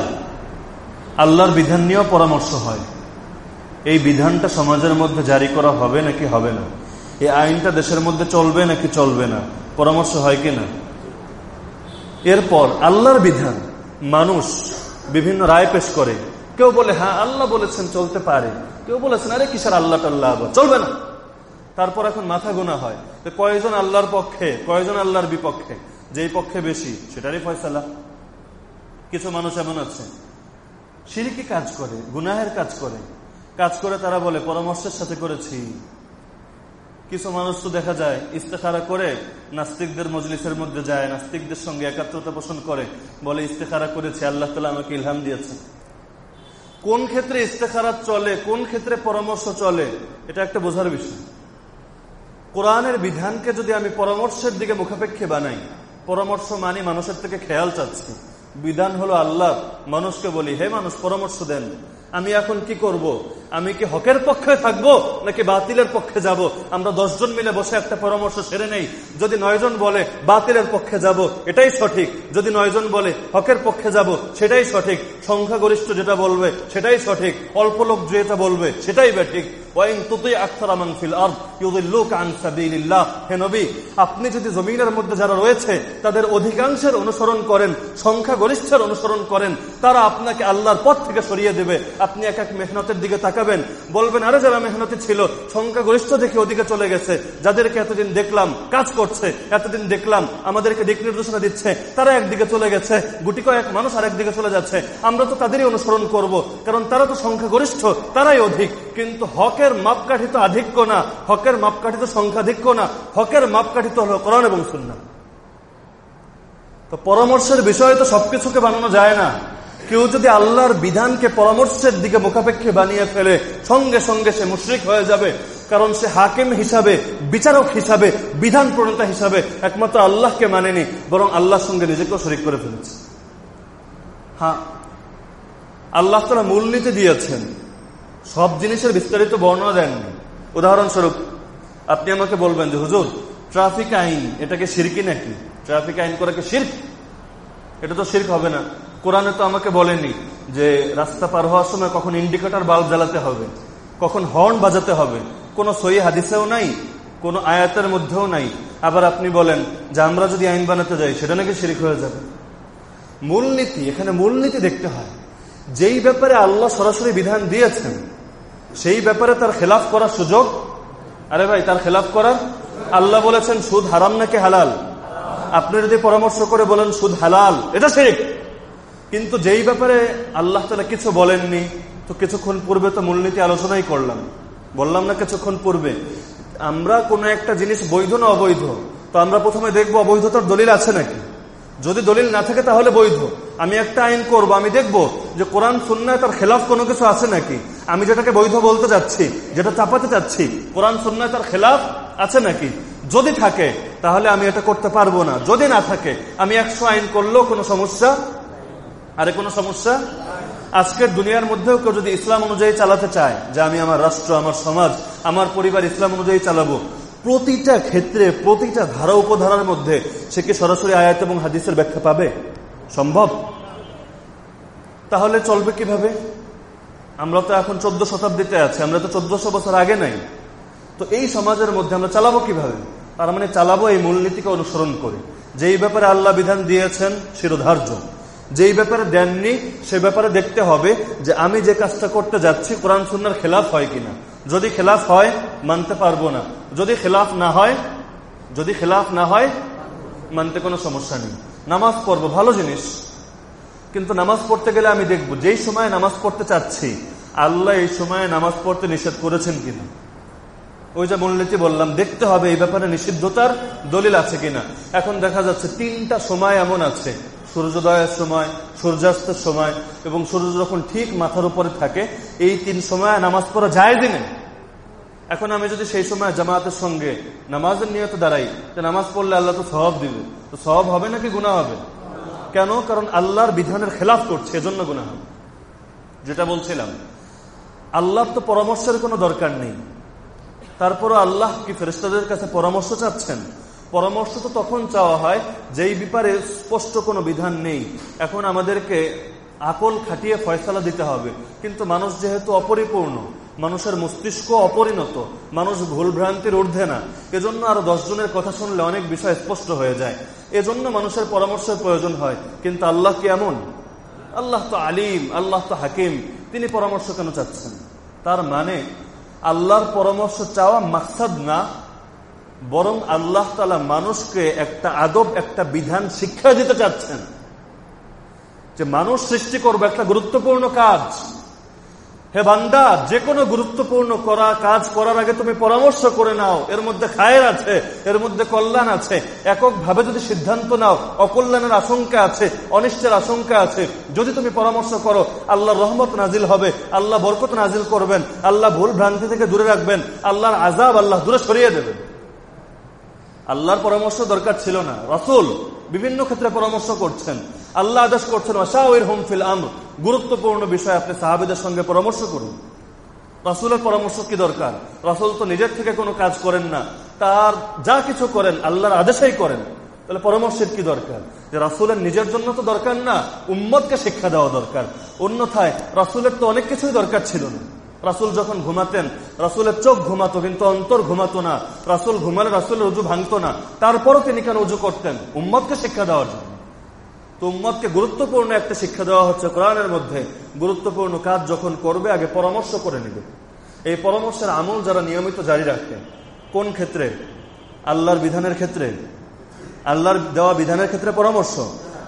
আল্লাহর বিধান নিয়েও পরামর্শ হয়। এই বিধানটা সমাজের মধ্যে জারি করা হবে নাকি হবে না? এই আইনটা দেশের মধ্যে চলবে নাকি চলবে না? পরামর্শ হয় কি না? এরপর আল্লাহর বিধান, মানুষ বিভিন্ন রায় পেশ করে। কেউ বলে হ্যাঁ আল্লাহ বলেছেন চলতে পারে। কেউ বলেছেন, আরে, কিসের আল্লাহ টাল্লাহ চলবে না। তারপর এখন মাথা গোনা হয়। কয়জন আল্লাহর পক্ষে, কয়জন আল্লাহর বিপক্ষে? যেই পক্ষে বেশি, সেটারই ফয়সালা। কিছু মানুষ এমন আছে। সিরিকি কাজ করে, গুনাহের কাজ করে। কাজ করে তারা বলে, পরামর্শের সাথে করেছি। কিছু মানুষ তো দেখা যায়, ইস্তেখারা করে, নাস্তিকদের মজলিসের মধ্যে যায়, নাস্তিকদের সঙ্গে একাত্রতা পোষণ করে। বলে, ইস্তেখারা করেছে, আল্লাহ তালা আমাকে ইলহাম দিয়েছে কোন ক্ষেত্রে ইস্তেখারাত চলে, কোন ক্ষেত্রে পরামর্শ চলে, এটা একটা বোঝার বিষয়। কোরআনের বিধানকে যদি আমি পরামর্শের দিকে মুখাপেক্ষে বানাই, পরামর্শ মানি মানুষের থেকে খেয়াল চাচ্ছি। বিধান হলো আল্লাহ, মানুষকে বলি, হে মানুষ, পরামর্শ দেন। আমি এখন কি করব। আমি কি হকের পক্ষে থাকব নাকি বাতিলের পক্ষে যাব। আমরা দশজন মিলে বসে একটা পরামর্শ সেরে নেই। যদি নয়জন বলে, বাতিলের পক্ষে যাব, এটাই সঠিক। যদি নয়জন বলে, হকের পক্ষে যাব, সেটাই সঠিক। সংখ্যাগরিষ্ঠ যেটা বলবে, সেটাই সঠিক। অল্প লোক যেটা বলবে, সেটাই আপনি যদি জমিনের মধ্যে যারা রয়েছে, তাদের অধিকাংশের অনুসরণ করেন, সংখ্যাগরিষ্ঠের অনুসরণ করেন, তারা আপনাকে আল্লাহর পথ থেকে সরিয়ে দেবে। আপনি এক এক মেহনতের দিকে তাকাবেন, বলবেন, আরে যারা মেহনতি ছিল, সংখ্যাগরিষ্ঠ দেখে ওদিকে চলে গেছে। যাদেরকে এতদিন দেখলাম, কাজ করছে, এতদিন দেখলাম, আমাদেরকে দিক নির্দেশনা দিচ্ছে, তারা একদিকে চলে গেছে, গুটি কয়েক মানুষ আরেকদিকে চলে যাচ্ছে। আমরা তো তাদেরই অনুসরণ করব, কারণ তারা তো সংখ্যাগরিষ্ঠ, তারাই অধিক। কিন্তু হকের মাপকাঠি তো আধিক্য না, হকের মাপকাঠি তো সংখ্যাধিক্য না, হকের মাপকাঠি তো হলো কোরআন এবং সুন্না তো পরামর্শের বিষয়ে তো সবকিছুকে বানানো যায় না। কেউ যদি আল্লাহর বিধানকে পরামর্শের দিকে মুখাপেক্ষে বানিয়ে ফেলে, সঙ্গে সঙ্গে সে মুশ্রিক হয়ে যাবে, কারণ সে হাকিম হিসাবে, বিচারক হিসাবে, বিধান প্রণেতা হিসাবে একমাত্র আল্লাহকে মানেনি, বরং আল্লাহর সঙ্গে নিজেকেও শরিক করে ফেলেছে। হ্যাঁ আল্লাহ তারা মূলনীতি দিয়েছেন। সব জিনিসের বিস্তারিত বর্ণনা দেননি। উদাহরণস্বরূপ, আপনি আমাকে বলবেন যে, হুজুর, ট্রাফিক আইন, এটাকে সিরকি নাকি? ট্রাফিক আইন করাকে শির্ক? এটা তো শির্ক হবে না। কোরআনে তো আমাকে বলেনি যে, রাস্তা পার হওয়ার সময় কখন ইন্ডিকেটর বাল্ব জ্বালাতে হবে, কখন হর্ন বাজাতে হবে। কোনো সই হাদিসেও নাই, কোনো আয়াতের মধ্যেও নাই। আবার আপনি বলেন যে, আমরা যদি আইন বানাতে যাই, সেটা নাকি শিরিক হয়ে যাবে? মূলনীতি, এখানে মূলনীতি দেখতে হয়। যেই ব্যাপারে আল্লাহ সরাসরি বিধান দিয়েছেন সেই ব্যাপারে তার খেলাফ করার সুযোগ? আরে ভাই, তার খেলাফ করার? আল্লাহ বলেছেন, সুদ হারাম নাকি হালাল? আপনি যদি পরামর্শ করে বলেন, সুদ হালাল। এটা শিরিক। কিন্তু যেই ব্যাপারে আল্লাহ তালা কিছু বলেননি, তো কিছুক্ষণ পূর্বে তো মূলনীতি আলোচনাই করলাম। বললাম না কিছুক্ষণ পূর্বে, আমরা কোনো একটা জিনিস বৈধ না অবৈধ? তো আমরা প্রথমে দেখব, অবৈধতার দলিল আছে নাকি? যদি দলিল না থাকে তাহলে বৈধ। আমি একটা আইন করব, আমি দেখব যে কোরআন সুন্নায় তার খেলাফ কোনো কিছু আছে নাকি। আমি যেটাকে বৈধ বলতে যাচ্ছি, যেটা চাপাতে চাচ্ছি, কোরআন সুন্নায় তার খেলাফ আছে নাকি? যদি থাকে, তাহলে আমি এটা করতে পারব না। যদি না থাকে, আমি একশো আইন করলেও কোনো সমস্যা? আরে, কোনো সমস্যা? আজকের দুনিয়ার মধ্যেও কেউ যদি ইসলাম অনুযায়ী চালাতে চায়, যে আমি আমার রাষ্ট্র, আমার সমাজ, আমার পরিবার ইসলাম অনুযায়ী চালাবো প্রতিটা ক্ষেত্রে, প্রতিটা ধারা উপধারার মধ্যে সে কি সরাসরি আয়াত এবং হাদিসের ব্যাখ্যা পাবে? সম্ভব? তাহলে চলবে কীভাবে? আমরা তো এখন চোদ্দ শতাব্দীতে আছি, আমরা তো চোদ্দশো বছর আগে নাই। তো এই সমাজের মধ্যে আমরা চালাবো কীভাবে? তার মানে চালাবো এই মূলনীতিকে অনুসরণ করে। যেই ব্যাপারে আল্লাহ বিধান দিয়েছেন, শিরোধার্য। যেই ব্যাপারে দেননি, সে ব্যাপারে দেখতে হবে যে আমি যে কাজটা করতে যাচ্ছি, কোরআন সুন্নার খেলাফ হয় কিনা। যদি খেলাফ হয়, মানতে পারব না। যদি খেলাফ না হয়, যদি খেলাফ না হয়, মানতে কোনো সমস্যা নেই। নামাজ পড়ব, ভালো জিনিস। কিন্তু নামাজ পড়তে গেলে আমি দেখব, যেই সময় নামাজ পড়তে চাচ্ছি, আল্লাহ এই সময়ে নামাজ পড়তে নিষেধ করেছেন কিনা? ওই যে মূলনীতি বললাম, দেখতে হবে এই ব্যাপারে নিষিদ্ধতার দলিল আছে কিনা। এখন দেখা যাচ্ছে তিনটা সময় এমন আছে সূর্যোদয়ের সময়, সূর্যাস্তের সময় এবং সূর্য যখন ঠিক মাথার উপরে থাকে, এই তিন সময় নামাজ পড়া যায় দিনে এখন আমি যদি সেই সময় জামাতের সঙ্গে নামাজের নিয়ত দাঁড়াই যে নামাজ পড়লে আল্লাহ তো সহব দিবে। তো সহব হবে নাকি গুণা হবে? কেন? কারণ আল্লাহর বিধানের খেলাফ করছে, এজন্য গুণা হবে। যেটা বলছিলাম, আল্লাহর তো পরামর্শের কোনো দরকার নেই। তারপরও আল্লাহ কি ফেরেস্তাদের কাছে পরামর্শ চাচ্ছেন? পরামর্শ তো তখন চাওয়া হয়, যেই ব্যাপারে স্পষ্ট কোনো বিধান নেই। এখন আমাদেরকে আকল খাটিয়ে ফয়সালা দিতে হবে। কিন্তু মানুষ যেহেতু অপরিপূর্ণ, মানুষের মস্তিষ্ক অপরিণত, মানুষ ভুল ভ্রান্তির ঊর্ধ্বে না, এজন্য আরও জনের কথা শুনলে অনেক বিষয় স্পষ্ট হয়ে যায়। এজন্য মানুষের পরামর্শের প্রয়োজন হয়, কিন্তু আল্লাহ কি এমন? আল্লাহ তো আলিম, আল্লাহ তো হাকিম, তিনি পরামর্শ কেন চাচ্ছেন? তার মানে আল্লাহর পরামর্শ চাওয়া মাকসাদ না বরং আল্লাহ তালা মানুষকে একটা আদব, একটা বিধান, শিক্ষা দিতে চাচ্ছেন যে মানুষ সৃষ্টি করবে একটা গুরুত্বপূর্ণ কাজ। হে বান্দা যে কোনো গুরুত্বপূর্ণ করা, কাজ করার আগে তুমি পরামর্শ করে নাও। এর মধ্যে খায়ের আছে, এর মধ্যে কল্যাণ আছে। এককভাবে যদি সিদ্ধান্ত নাও, অকল্যাণের আশঙ্কা আছে, অনিষ্টের আশঙ্কা আছে, যদি তুমি পরামর্শ করো আল্লাহ রহমত নাজিল হবে, আল্লাহ বরকত নাজিল করবেন, আল্লাহ ভুল ভ্রান্তি থেকে দূরে রাখবেন, আল্লাহর আজাব আল্লাহ দূরে সরিয়ে দেবেন। আল্লাহর পরামর্শ দরকার ছিল না। রসুল বিভিন্ন ক্ষেত্রে পরামর্শ করছেন। আল্লাহ আদেশ করছেন ওয়াশাউর হোম ফিল আম গুরুত্বপূর্ণ বিষয়, আপনি সাহাবিদের সঙ্গে পরামর্শ করুন। রাসুলের পরামর্শ কি দরকার? রাসুল তো নিজের থেকে কোনো কাজ করেন না। তার যা কিছু করেন, আল্লাহর আদেশেই করেন। তাহলে পরামর্শের কি দরকার? যে রাসুলের নিজের জন্য তো দরকার না উম্মদকে শিক্ষা দেওয়া দরকার। অন্যথায় রাসুলের তো অনেক কিছুই দরকার ছিল না। রাসুল যখন ঘুমাতেন, রাসুলের চোখ ঘুমাতো, কিন্তু অন্তর ঘুমাতো না। রাসুল ঘুমালে রাসুলের উজু ভাঙতো না। তারপরও তিনি কেন উজু করতেন? উম্মদকে শিক্ষা দেওয়ার জন্য। তো উম্মদকে গুরুত্বপূর্ণ একটা শিক্ষা দেওয়া হচ্ছে কোরআনের মধ্যে। গুরুত্বপূর্ণ কাজ যখন করবে, আগে পরামর্শ করে নেবে। এই পরামর্শের আমল যারা নিয়মিত জারি রাখতেন কোন ক্ষেত্রে? আল্লাহর বিধানের ক্ষেত্রে? আল্লাহর দেওয়া বিধানের ক্ষেত্রে পরামর্শ?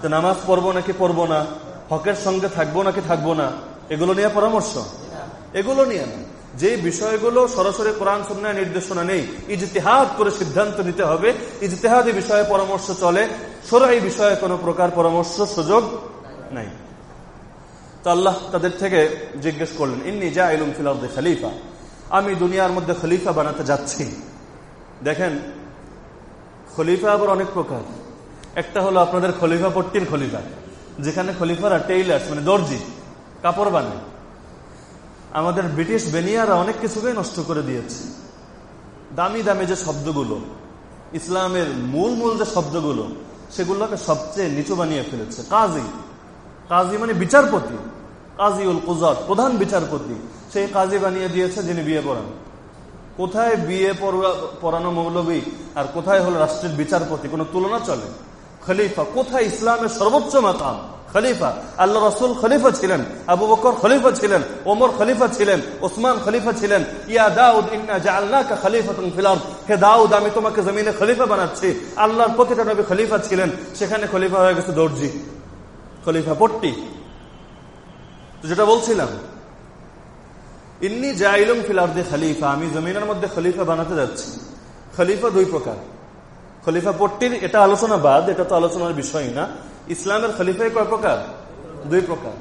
নামাজ পড়ব নাকি পড়ব না? হকের সঙ্গে থাকব নাকি থাকব না? এগুলো নিয়ে পরামর্শ। এগুলো নিয়ে না। যে বিষয়গুলো সরাসরি কোরআন, সুন্নায় নির্দেশনা নেই, ইজতেহাদ করে সিদ্ধান্ত নিতে হবে। ইজতেহাদি বিষয়ে পরামর্শ চলে, সরাই বিষয়ে কোনো প্রকার পরামর্শ, সুযোগ নাই। তো আল্লাহ তাদের থেকে জিজ্ঞেস করলেন, ইন্নি যা ইলুম ফিল খালিফা। আমি দুনিয়ার মধ্যে খলিফা বানাতে যাচ্ছি। দেখেন, খলিফা আবার অনেক প্রকার। একটা হলো আপনাদের খলিফা পট্টির খলিফা, যেখানে খলিফারা টেইলার্স মানে দর্জি, কাপড় বানায়। আমাদের ব্রিটিশ বেনিয়ারা অনেক কিছুকেই নষ্ট করে দিয়েছে। দামি দামি যে শব্দগুলো, ইসলামের মূল মূল যে শব্দগুলো, সেগুলোকে সবচেয়ে নিচু বানিয়ে ফেলেছে। কাজী কাজী মানে বিচারপতি। কাজী উল কুজাত প্রধান বিচারপতি, সেই কাজী বানিয়ে দিয়েছে যিনি বিয়ে পড়ান। কোথায় বিয়ে পড়ানো মৌলবী আর কোথায় হলো রাষ্ট্রের বিচারপতি, কোনো তুলনা চলে? খলিফা, কোথায় ইসলামের সর্বোচ্চ মাতাম খলিফা। আল্লাহ রসুল খলিফা ছিলেন, আবু বকর খলিফা ছিলেন, ওমর খলিফা ছিলেন, ওসমান খলিফা ছিলেন। ইয়া দাউদ, ইন্না জাআলনাকা খলিফাতুন ফিল আরদ। হে দাউদ, আমি তোমাকে জমিনে খলিফা বানাচ্ছি। আল্লাহর প্রতিটা নবী খলিফা ছিলেন, সেখানে খলিফা হয়ে গেছে দর্জি। খলিফা পট্টি। তো যেটা বলছিলাম, ইন্নি জাইলুম ফিলার্দে খালিফা, আমি জমিনের মধ্যে খলিফা বানাতে যাচ্ছি। খলিফা দুই প্রকার। খলিফা পট্টির এটা আলোচনা বাদ, এটা তো আলোচনার বিষয় না। ইসলামের খলিফাই কয় প্রকার? দুই প্রকার।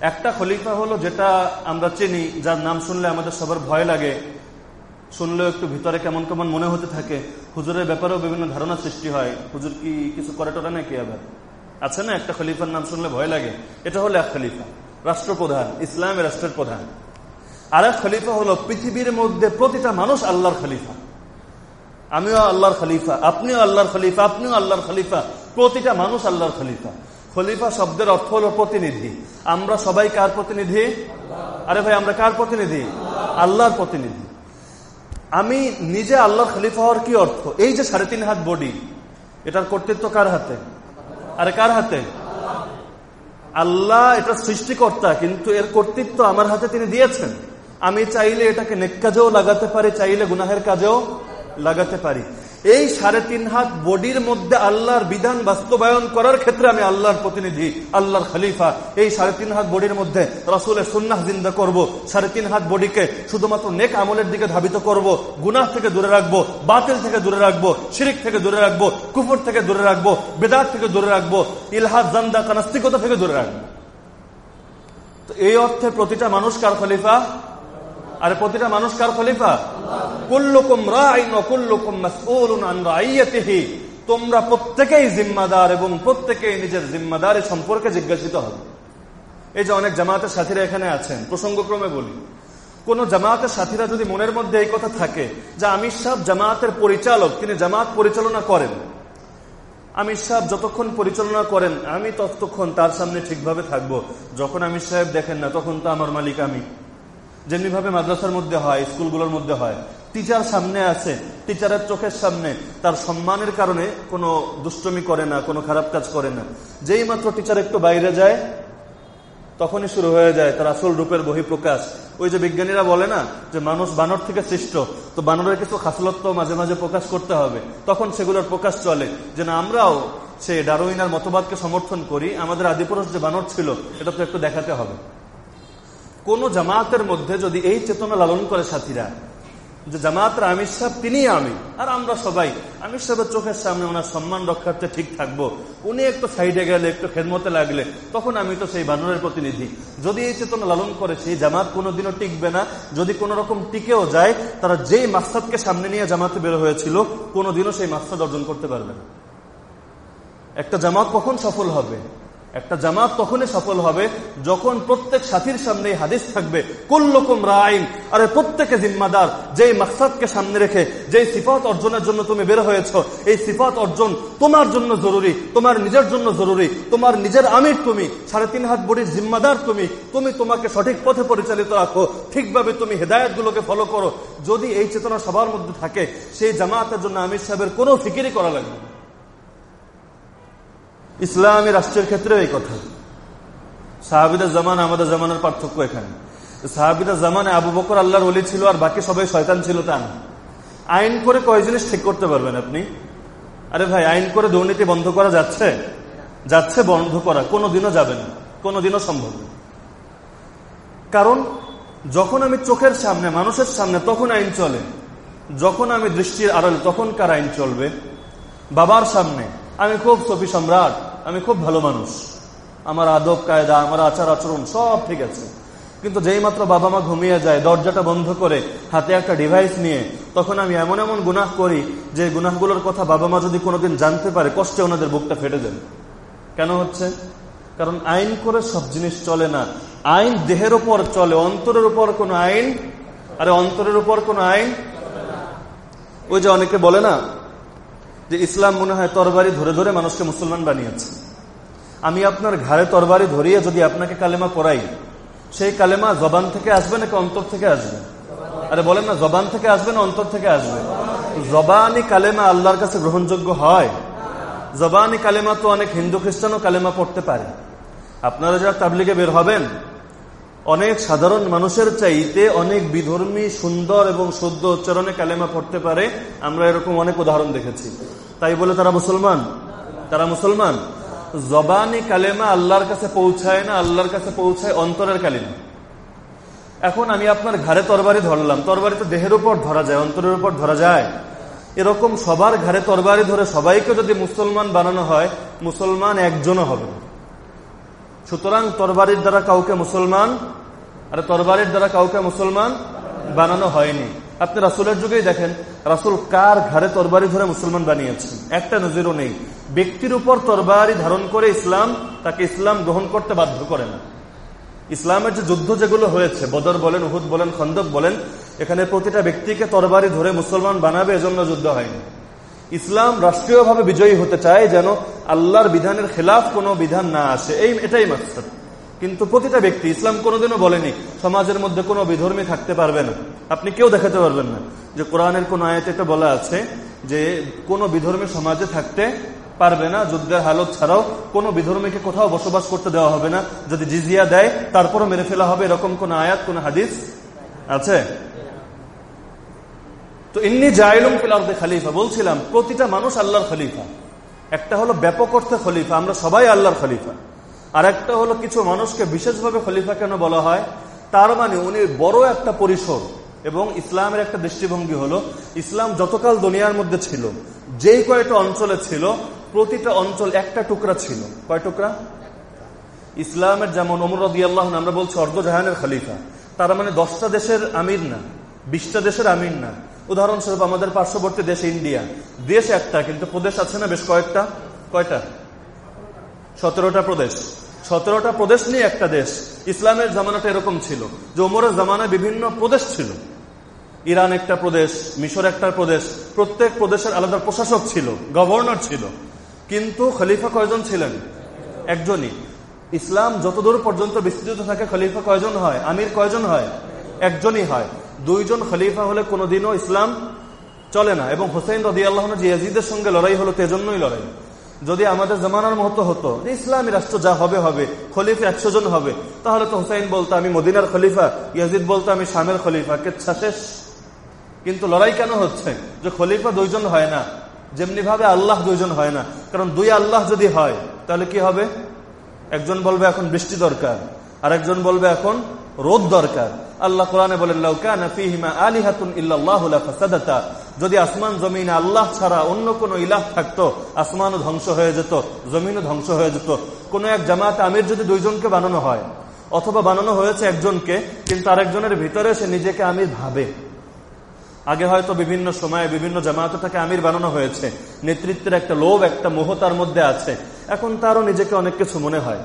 একটা খলিফা হলো যেটা আমরা চিনি, যার নাম শুনলে আমাদের সবার ভয় লাগে। শুনলেও একটু ভিতরে কেমন কেমন মনে হতে থাকে। হুজুরের ব্যাপারেও বিভিন্ন ধারণা সৃষ্টি হয়। হুজুর কি কিছু করে টোরা নাকি আবার? আছে না একটা খলিফার নাম শুনলে ভয় লাগে? এটা হলো এক খলিফা, রাষ্ট্রপ্রধান, ইসলামের রাষ্ট্রের প্রধান। আর এক খলিফা হলো পৃথিবীর মধ্যে প্রতিটা মানুষ আল্লাহর খলিফা। আমিও আল্লাহর খলিফা, আপনিও আল্লাহর খলিফা, আপনিও আল্লাহর খলিফা। প্রতিটা মানুষ আল্লাহর খলিফা। খলিফা শব্দের অর্থ হলো প্রতিনিধি। আমরা সবাই কার প্রতিনিধি? আরে ভাই, আমরা কার প্রতিনিধি? আল্লাহর প্রতিনিধি। আমি নিজে আল্লাহর খলিফা হওয়ার কি অর্থ? এই যে সাড়ে তিন হাত বডি, এটার কর্তৃত্ব কার হাতে? আরে কার হাতে? আল্লাহ এটা সৃষ্টিকর্তা, কিন্তু এর কর্তৃত্ব আমার হাতে তিনি দিয়েছেন। আমি চাইলে এটাকে নেক কাজেও লাগাতে পারি, চাইলে গুনাহের কাজেও লাগাতে পারি। এই সাড়ে তিন হাত বডির মধ্যে আল্লাহর বিধান বাস্তবায়ন করার ক্ষেত্রে আমি আল্লাহর প্রতিনিধি, আল্লাহর খলিফা। এই সাড়ে তিন হাত বডির মধ্যে রসুলের সুন্নাহ জিন্দা করব। সাড়ে তিন হাত বডিকে শুধুমাত্র নেক আমলের দিকে ধাবিত করব, গুনাহ থেকে দূরে রাখব, বাতিল থেকে দূরে রাখব, শিরিক থেকে দূরে রাখব, কুফর থেকে দূরে রাখব, বেদাত থেকে দূরে রাখব, ইলহাদ, জান্দা, কানাস্তিকতা থেকে দূরে রাখব। তো এই অর্থে প্রতিটা মানুষ কার খলিফা? আর প্রতিটা মানুষ কার খলিফা? কুল্লুকুম রাইন কুল্লুকুম মাসউলুন আন রাইয়াতিহি। তোমরা প্রত্যেকেই জিম্মাদার এবং প্রত্যেকেই নিজের জিম্মাদারি সম্পর্কে জিজ্ঞাসিত হবে। এই যে অনেক জামাতের সাথীরা এখানে আছেন, প্রসঙ্গক্রমে বলি। কোন জামাতের সাথীরা যদি মনের মধ্যে এই কথা থাকে যে আমির সাহেব জামাতের পরিচালক, তিনি জামাত পরিচালনা করেন। আমির সাহেব যতক্ষণ পরিচালনা করেন, আমি ততক্ষণ তার সামনে ঠিকভাবে থাকব। যখন আমির সাহেব দেখেন না, তখন তো আমার মালিক আমি। যেমনি ভাবে মাদ্রাসার মধ্যে হয়, স্কুলগুলোর মধ্যে হয় টিচার সামনে আছে টিচারের চোখের সামনে, তার সম্মানের কারণে কোনো দুষ্টমি করে না, কোনো খারাপ কাজ করে না। যেই মাত্র টিচার একটু বাইরে যায়, তখনই শুরু হয়ে যায় তার আসল রূপের বহিঃপ্রকাশ। ওই যে বিজ্ঞানীরা বলে না যে মানুষ বানর থেকে সৃষ্ট, তো বানরের কিছু খাসলত্ব মাঝে মাঝে প্রকাশ করতে হবে। তখন সেগুলোর প্রকাশ চলে যে না, আমরাও সে ডারোইনার মতবাদকে সমর্থন করি, আমাদের আদিপুরুষ যে বানর ছিল এটা তো একটু দেখাতে হবে। কোন জামাতের মধ্যে যদি এই চেতনা লালন করে সাথীরা, যে জামাতের আমির সাহেব তিনি আমি, আর আমরা সবাই, আমির সাহেবের চোখের সামনে ওনার সম্মান রক্ষার্থে ঠিক থাকব, উনি একটু সাইডে গেলে, একটু খেদমতে লাগলে, তখন আমি তো সেই বানরের প্রতিনিধি। যদি এই চেতনা লালন করে, সেই জামাত কোনোদিনও টিকবে না। যদি কোন রকম টিকেও যায়, তারা যেই মাকসাদকে সামনে নিয়ে জামাতে বের হয়েছিল, কোনোদিনও সেই মাকসাদ অর্জন করতে পারবে না। একটা জামাত কখন সফল হবে? একটা জামাত তখনই সফল হবে যখন প্রত্যেক সাথীর সামনে হাদিস থাকবে, কুল্লকুম রাইন। আরে প্রত্যেকে জিম্মাদার, যেই মাকসাদকে সামনে রেখে, যেই সিফাত অর্জনের জন্য তুমি বের হয়েছ, এই সিফাত অর্জন তোমার জন্য জরুরি, তোমার নিজের জন্য জরুরি, তোমার নিজের আমির তুমি, সাড়ে তিন হাত বড়ির জিম্মাদার তুমি তুমি তোমাকে সঠিক পথে পরিচালিত রাখো, ঠিকভাবে তুমি হেদায়ত গুলোকে ফলো করো। যদি এই চেতনা সবার মধ্যে থাকে, সেই জামাতের জন্য আমির সাহেবের কোনো ফিকিরই করা লাগবে না। ইসলামী রাষ্ট্রের ক্ষেত্রেও এই কথা। সাহাবিদের জামান আমাদের জামানের পার্থক্য এখানে। সাহাবিদের জামানে আবু বকর আল্লাহর অলি ছিল আর বাকি সবাই শয়তান ছিল তা না। আইন করে কয় জিনিস ঠিক করতে পারবেন আপনি? আরে ভাই, আইন করে দুর্নীতি বন্ধ করা যাচ্ছে? যাচ্ছে বন্ধ করা। কোনোদিনও যাবে না। কোনোদিনও সম্ভব না। কারণ, যখন আমি চোখের সামনে, মানুষের সামনে তখন আইন চলে। যখন আমি দৃষ্টির আড়ালে, তখন কার আইন চলবে? বাবার সামনে আমি খুব সফি সম্রাট, আমি খুব ভালো মানুষ। আমার আদব, কায়দা, আমার আচার, আচরণ সব ঠিক আছে। কিন্তু যেই মাত্র বাবা মা ঘুমিয়ে যায়, দরজাটা বন্ধ করে হাতে একটা ডিভাইস নিয়ে, তখন আমি এমন এমন গুনাহ করি যে গুনাহগুলোর কথা বাবা মা যদি কোনোদিন জানতে পারে, কষ্টে ওনাদের বুকটা ফেটে দেন কেন হচ্ছে? কারণ আইন করে সব জিনিস চলে না। আইন দেহের উপর চলে, অন্তরের উপর কোন আইন? আরে অন্তরের উপর কোন আইন? ওই যে অনেকে বলে না যে ইসলাম মনে হয় তরবারি ধরে ধরে মানুষকে মুসলমান বানিয়েছে। আমি আপনার ঘাড়ে তরবারি ধরিয়ে যদি আপনাকে কালেমা পড়াই, সেই কালেমা জবান থেকে আসবে নাকি অন্তর থেকে আসবে? আরে বলেন না, জবান থেকে আসবে না অন্তর থেকে আসবে? জবানি কালেমা আল্লাহর কাছে গ্রহণযোগ্য হয়। জবানি কালেমা তো অনেক হিন্দু খ্রিস্টানও কালেমা পড়তে পারে। আপনারা যারা তাবলিগে বের হবেন অনেক সাধারণ মানুষের চাইতে অনেক বিধর্মী, সুন্দর এবং শুদ্ধ উচ্চারণে কালেমা পড়তে পারে। আমরা এরকম অনেক উদাহরণ দেখেছি। তাই বলে তারা মুসলমান? তারা মুসলমান? জবানি কালেমা আল্লাহর কাছে পৌঁছায় না, আল্লাহর কাছে পৌঁছায় অন্তরের কালেমা। এখন আমি আপনার ঘাড়ে তরবারি ধরলাম। তরবারি তো দেহের উপর ধরা যায়, অন্তরের উপর ধরা যায়। এরকম সবার ঘাড়ে তরবারি ধরে সবাইকে যদি মুসলমান বানানো হয়, মুসলমান একজনও হবে সুতরাং তরবারির দ্বারা কাউকে মুসলমান, আর তরবারির দ্বারা কাউকে মুসলমান বানানো হয়নি। আপনি রাসুলের যুগেই দেখেন, রাসুল কার ঘাড়ে তরবারি ধরে মুসলমান বানিয়েছেন একটা নজিরও নেই। ব্যক্তির উপর তরবারি ধারণ করে ইসলাম, তাকে ইসলাম গ্রহণ করতে বাধ্য করে না। ইসলামের যে যুদ্ধ যেগুলো হয়েছে, বদর বলেন, উহুদ বলেন, খন্দক বলেন, এখানে প্রতিটা ব্যক্তিকে তরবারি ধরে মুসলমান বানাবে এজন্য যুদ্ধ হয়নি। ইসলাম রাষ্ট্রীয়ভাবে বিজয়ী হতে চায় যেন আল্লাহর বিধানের খেলাফ কোনো বিধান না আসে। এই, এটাই মাকসাদ। কিন্তু প্রতিটা ব্যক্তি, ইসলাম কোনোদিনও বলেনি, সমাজের মধ্যে কোনো বিধর্মী থাকতে পারবে না। আপনি কেউ দেখাতে পারবেন না যে কোরআনের কোন আয়তে এটা বলা আছে যে কোনো বিধর্মী সমাজে থাকতে পারবে না, যুদ্ধের হালত ছাড়াও কোনো বিধর্মীকে কোথাও বসবাস করতে দেওয়া হবে না। যদি জিজিয়া দেয়, তারপরও মেরে ফেলা হবে, এরকম কোন আয়াত, কোন হাদিস আছে? তো ইন্নি জাইলুম ফিলার্দে খালিফা, বলছিলাম, প্রতিটা মানুষ আল্লাহর খলিফা। একটা হলো ব্যাপক অর্থে খলিফা, আমরা সবাই আল্লাহর খলিফা। আর একটা হলো কিছু মানুষকে বিশেষভাবে খলিফা কেন বলা হয়? তার মানে উনি বড় একটা পরিসর এবং ইসলামের একটা দৃষ্টিভঙ্গি হলো, ইসলাম যতকাল দুনিয়ার মধ্যে ছিল, যেই কয়টা অঞ্চলে ছিল, প্রতিটা অঞ্চল একটা টুকরা ছিল। কয় টুকরা? ইসলামের যেমন অমরদি আল্লাহ আমরা বলছি অর্ধজাহানের খলিফা। তার মানে দশটা দেশের আমির না, বিশটা দেশের আমির না। উদাহরণস্বরূপ আমাদের পার্শ্ববর্তী দেশ ইন্ডিয়া। দেশ একটা, কিন্তু প্রদেশ আছে না বেশ কয়েকটা? কয়টা? সতেরোটা প্রদেশ। সতেরোটা প্রদেশ নিয়ে একটা দেশ। ইসলামের জামানাটা এরকম ছিল। যে ওমরের জামানায় বিভিন্ন প্রদেশ ছিল। ইরান একটা প্রদেশ, মিশর একটা প্রদেশ। প্রত্যেক প্রদেশের আলাদা প্রশাসক ছিল, গভর্নর ছিল। কিন্তু খলিফা কয়জন ছিলেন? একজনই। ইসলাম যতদূর পর্যন্ত বিস্তৃত থাকে, খলিফা কয়জন হয়? আমির কয়জন হয়? একজনই হয়। দুইজন খলিফা হলে কোনোদিনও ইসলাম চলে না। এবং হোসেন রদি আল্লাহ জিয়াজিদের সঙ্গে লড়াই হলো তেজন্যই লড়াই। যদি আমাদের জমানার মতো হতো, যে ইসলামী রাষ্ট্র যা হবে হবে, খলিফা একশো জন হবে, তাহলে তো হুসাইন বলতো, আমি মদিনার খলিফা, ইয়াজিদ বলতো, আমি শামের খলিফা কেচ্ছা শেষ। কিন্তু লড়াই কেন হচ্ছে? যে খলিফা দুইজন হয় না যেমনি ভাবে আল্লাহ দুইজন হয় না। কারণ দুই আল্লাহ যদি হয়, তাহলে কি হবে? একজন বলবে, এখন বৃষ্টি দরকার। আর একজন বলবে এখন, রোদ দরকার। আল্লাহ কোরআনে বলেন যদি আসমান, জমিন, আল্লাহ ছাড়া অন্য কোন ইলাহ থাকতো, আসমানও ধ্বংস হয়ে যেত, জমিনও ধ্বংস হয়ে যেত। কোন এক জামাতে আমির যদি দুইজনকে বানানো হয়, অথবা বানানো হয়েছে একজনকে, কিন্তু আরেকজনের ভিতরে সে নিজেকে আমির ভাবে। আগে হয়তো বিভিন্ন সময়ে বিভিন্ন জামাতটাকে আমির বানানো হয়েছে। নেতৃত্বের একটা লোভ, একটা মোহ তার মধ্যে আছে। এখন তারও নিজেকে অনেক কিছু মনে হয়।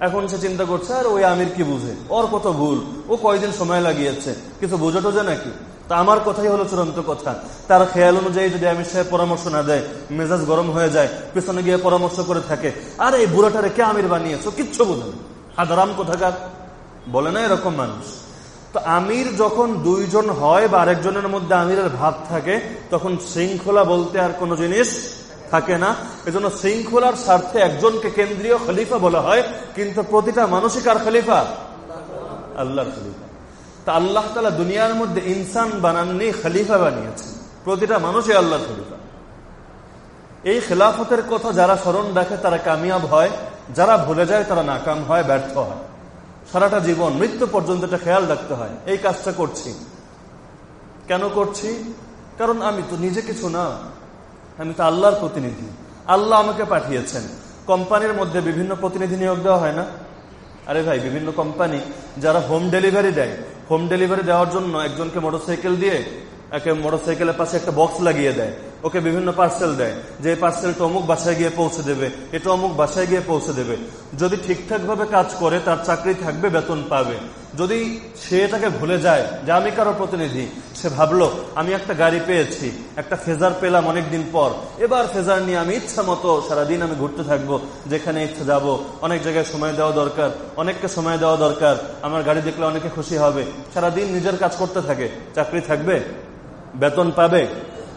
এখন সে চিন্তা করছে, আর ওই আমির কি বুঝে? ওর কত ভুল। ও কয়দিন সময় লাগিয়েছে। কিছু বুঝে টোঝে নাকি? তা আমার কথাই হলো চূড়ান্ত কথা। তার খেয়াল অনুযায়ী যদি আমির সাহেব পরামর্শ না দেয়, মেজাজ গরম হয়ে যায়, পেছনে গিয়ে পরামর্শ করে থাকে, আর এই বুড়াটারে কে আমির বানিয়েছো? কিচ্ছু বুঝেন হাদারাম কোথাকার? বলে না এরকম মানুষ। তো আমির যখন দুইজন হয় বা আরেকজনের মধ্যে আমিরের ভাব থাকে, তখন শৃঙ্খলা বলতে আর কোনো জিনিস থাকে না। এজন্য শৃঙ্খলার স্বার্থে একজনকে কেন্দ্রীয় খলিফা বলা হয়, কিন্তু প্রতিটা মানুষই কার খলিফা? আল্লাহর খলিফা। তা আল্লাহ তালা দুনিয়ার মধ্যে ইনসান বানাননি, খলিফা বানিয়েছেন। প্রতিটা মানুষই আল্লাহর খলিফা। এই খেলাফতের কথা যারা স্মরণ রাখে, তারা কামিয়াব হয়। যারা ভুলে যায়, তারা নাকাম হয়, ব্যর্থ হয়। সারাটা জীবন মৃত্যু পর্যন্ত এটা খেয়াল রাখতে হয়। এই কাজটা করছি। কেন করছি? কারণ আমি তো নিজে কিছু না। আমি তো আল্লাহর প্রতিনিধি। আল্লাহ আমাকে পাঠিয়েছেন। কোম্পানির মধ্যে বিভিন্ন প্রতিনিধি নিয়োগ দেওয়া হয় না? আরে ভাই, বিভিন্ন কোম্পানি, যারা হোম ডেলিভারি দেয়, হোম ডেলিভারি দেওয়ার জন্য একজনকে মোটরসাইকেল দিয়ে, একে মোটরসাইকেলের পাশে একটা বক্স লাগিয়ে দেয়। ওকে বিভিন্ন পার্সেল দেয়। যে পার্সেলটা অমুক বাসায় গিয়ে পৌঁছে দেবে, এটা অমুক বাসায় গিয়ে পৌঁছে দেবে। যদি ঠিকঠাক ভাবে কাজ করে, তার চাকরি থাকবে, বেতন পাবে। যদি সে এটাকে ভুলে যায় যে আমি কারও প্রতিনিধি, সে ভাবলো, আমি একটা গাড়ি পেয়েছি, একটা ফেজার পেলাম অনেকদিন পর। এবার ফেজার নিয়ে আমি ইচ্ছা মতো সারাদিন আমি ঘুরতে থাকব, যেখানে ইচ্ছা যাব। অনেক জায়গায় সময় দেওয়া দরকার, অনেককে সময় দেওয়া দরকার। আমার গাড়ি দেখলে অনেকে খুশি হবে। সারাদিন নিজের কাজ করতে থাকে। চাকরি থাকবে? বেতন পাবে?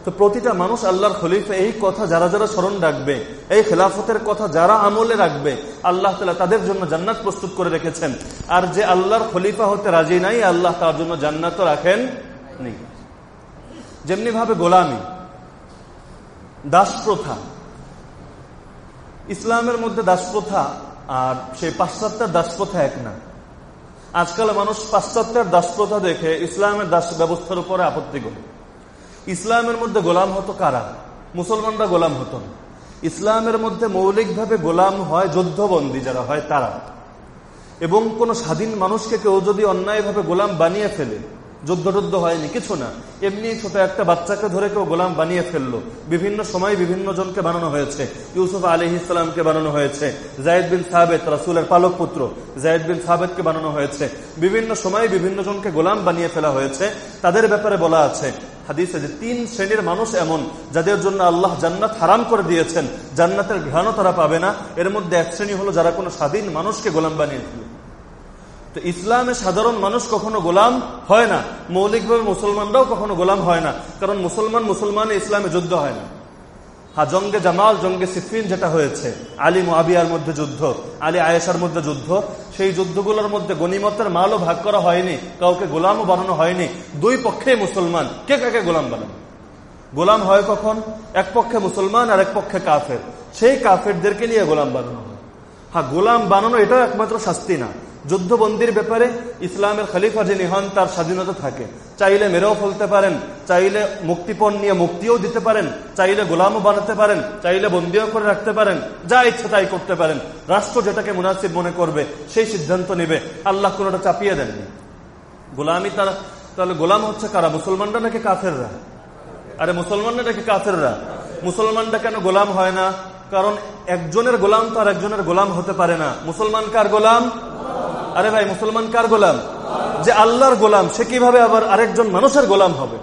তো প্রতিটা মানুষ আল্লাহর খলিফা, এই কথা যারা যারা স্মরণ রাখবে, এই খেলাফতের কথা যারা আমলে রাখবে, আল্লাহ তালা তাদের জন্য জান্নাত প্রস্তুত করে রেখেছেন। আর যে আল্লাহর খলিফা হতে রাজি নাই, আল্লাহ তার জন্য জান্নাত রাখেন নেই। যেমনি ভাবে গোলামি দাস প্রথা ইসলামের মধ্যে দাস প্রথা আর সেই পাশ্চাত্যের দাস প্রথা এক না। আজকাল মানুষ পাশ্চাত্যের দাস প্রথা দেখে ইসলামের দাস ব্যবস্থার উপরে আপত্তি করে। ইসলামের মধ্যে গোলাম হতো কারা? মুসলমানরা গোলাম হতো না। ইসলামের মধ্যে মৌলিকভাবে গোলাম হয় যুদ্ধবন্দী যারা হয় তারা। এবং কোন স্বাধীন মানুষকে কেউ যদি অন্যায়ভাবে গোলাম বানিয়ে ফেলে যুদ্ধ টুদ্ধ হয়নি, কিছু না। এমনি ছোট একটা বাচ্চাকে ধরে কেউ গোলাম বানিয়ে ফেলল। বিভিন্ন সময় বিভিন্ন জনকে বানানো হয়েছে। ইউসুফ আলী ইসলামকে বানানো হয়েছে। জায়দ বিন সাহেদ রাসুলের পালক পুত্র, জায়দ বিন সাহেদকে বানানো হয়েছে। বিভিন্ন সময় বিভিন্ন জনকে গোলাম বানিয়ে ফেলা হয়েছে। তাদের ব্যাপারে বলা আছে হাদিসে যে তিন শ্রেণির মানুষ এমন, যাদের জন্য আল্লাহ জান্নাত হারাম করে দিয়েছেন, জান্নাতের ঘ্রাণও তারা পাবে না। এর মধ্যে এক শ্রেণি হলো যারা কোনো স্বাধীন মানুষকে গোলাম বানিয়েছিল তো ইসলামে সাধারণ মানুষ কখনো গোলাম হয় না। মৌলিকভাবে মুসলমানরাও কখনো গোলাম হয় না। কারণ মুসলমান মুসলমান ইসলামে যুদ্ধ হয় না। হা জঙ্গে জামাল, জঙ্গে সিফিন যেটা হয়েছে, আলী মুআবিয়ার মধ্যে যুদ্ধ, আলী আয়েশার মধ্যে যুদ্ধ, সেই যুদ্ধগুলোর মধ্যে গণিমতের মালও ভাগ করা হয়নি, কাউকে গোলামও বানানো হয়নি। দুই পক্ষে মুসলমান। কে কাকে গোলাম বানানো গোলাম হয় কখন? এক পক্ষে মুসলমান আর এক পক্ষে কাফের। সেই কাফেরদেরকে নিয়ে গোলাম বানানো হয়। হ্যাঁ গোলাম বানানো এটাও একমাত্র শাস্তি না। যুদ্ধবন্দির ব্যাপারে ইসলামের খালিফা যিনি হন, তার স্বাধীনতা থাকে। চাইলে মেরেও ফেলতে পারেন, চাইলে মুক্তিপণ নিয়ে মুক্তিও দিতে পারেন, চাইলে গোলামও বানাতে পারেন, চাইলে বন্দিও করে রাখতে পারেন, যা ইচ্ছা তাই করতে পারেন। রাষ্ট্র যেটাকে মুনাসিব মনে করবে, সেই সিদ্ধান্ত নেবে। আল্লাহ কোনোটা চাপিয়ে দেননি। গোলামি তারা তাহলে গোলাম হচ্ছে কারা? মুসলমানরা নাকি কাফেররা? আরে মুসলমানরা নাকি কাফেররা? মুসলমানরা কেন গোলাম হয় না? কারণ একজনের গোলাম তো আর একজনের গোলাম হতে পারে না। মুসলমান কার গোলাম? আরে ভাই, মুসলমান কার গোলাম? যে আল্লাহর গোলাম, সে কীভাবে আবার আরেকজন মানুষের গোলাম হবে?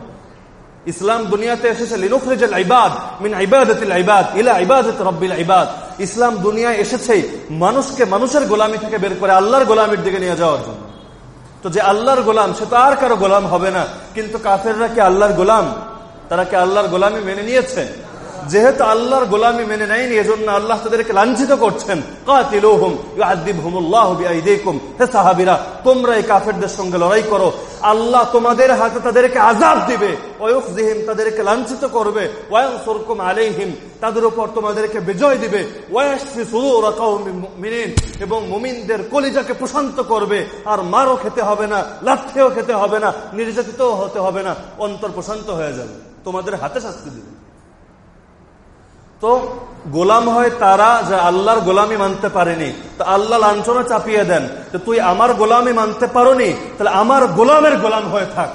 ইসলাম দুনিয়াতে এসেছে, লিনুখরিজাল ইবাদ মিন ইবাদাতিল ইবাদ, ইলা ইবাদাত রব্বিল ইবাদ। ইসলাম দুনিয়ায় এসেছে মানুষকে মানুষের গোলামি থেকে বের করে আল্লাহর গোলামির দিকে নিয়ে যাওয়ার জন্য। তো যে আল্লাহর গোলাম, সে তো আর কারও গোলাম হবে না। কিন্তু কাফেররা কি আল্লাহর গোলাম? তারা কি আল্লাহর গোলামি মেনে নিয়েছে? যেহেতু আল্লাহর গোলামি মেনে নেয়নি, এজন্য আল্লাহ তাদেরকে লাঞ্ছিত করছেন। সাহাবিরা, তোমরা এই কাফেরদের সঙ্গে লড়াই করো। আল্লাহ তোমাদের হাতে তাদেরকে আজাব দিবে। ওয়ুফজিহিম তাদেরকে লাঞ্ছিত করবে। তাদের উপর তোমাদেরকে বিজয় দিবে। এবং মুমিনদের কলিজাকে প্রশান্ত করবে। আর মারও খেতে হবে না, লাথেও খেতে হবে না, নির্যাতিতও হতে হবে না, অন্তর প্রশান্ত হয়ে যাবে। তোমাদের হাতে শাস্তি দিবে। তো গোলাম হয় তারা যে আল্লাহর গোলামি মানতে পারেনি। তো আল্লাহ লাঞ্ছনা চাপিয়ে দেন। তো তুই আমার গোলামি মানতে পারি তাহলে আমার গোলামের গোলাম হয়ে থাক।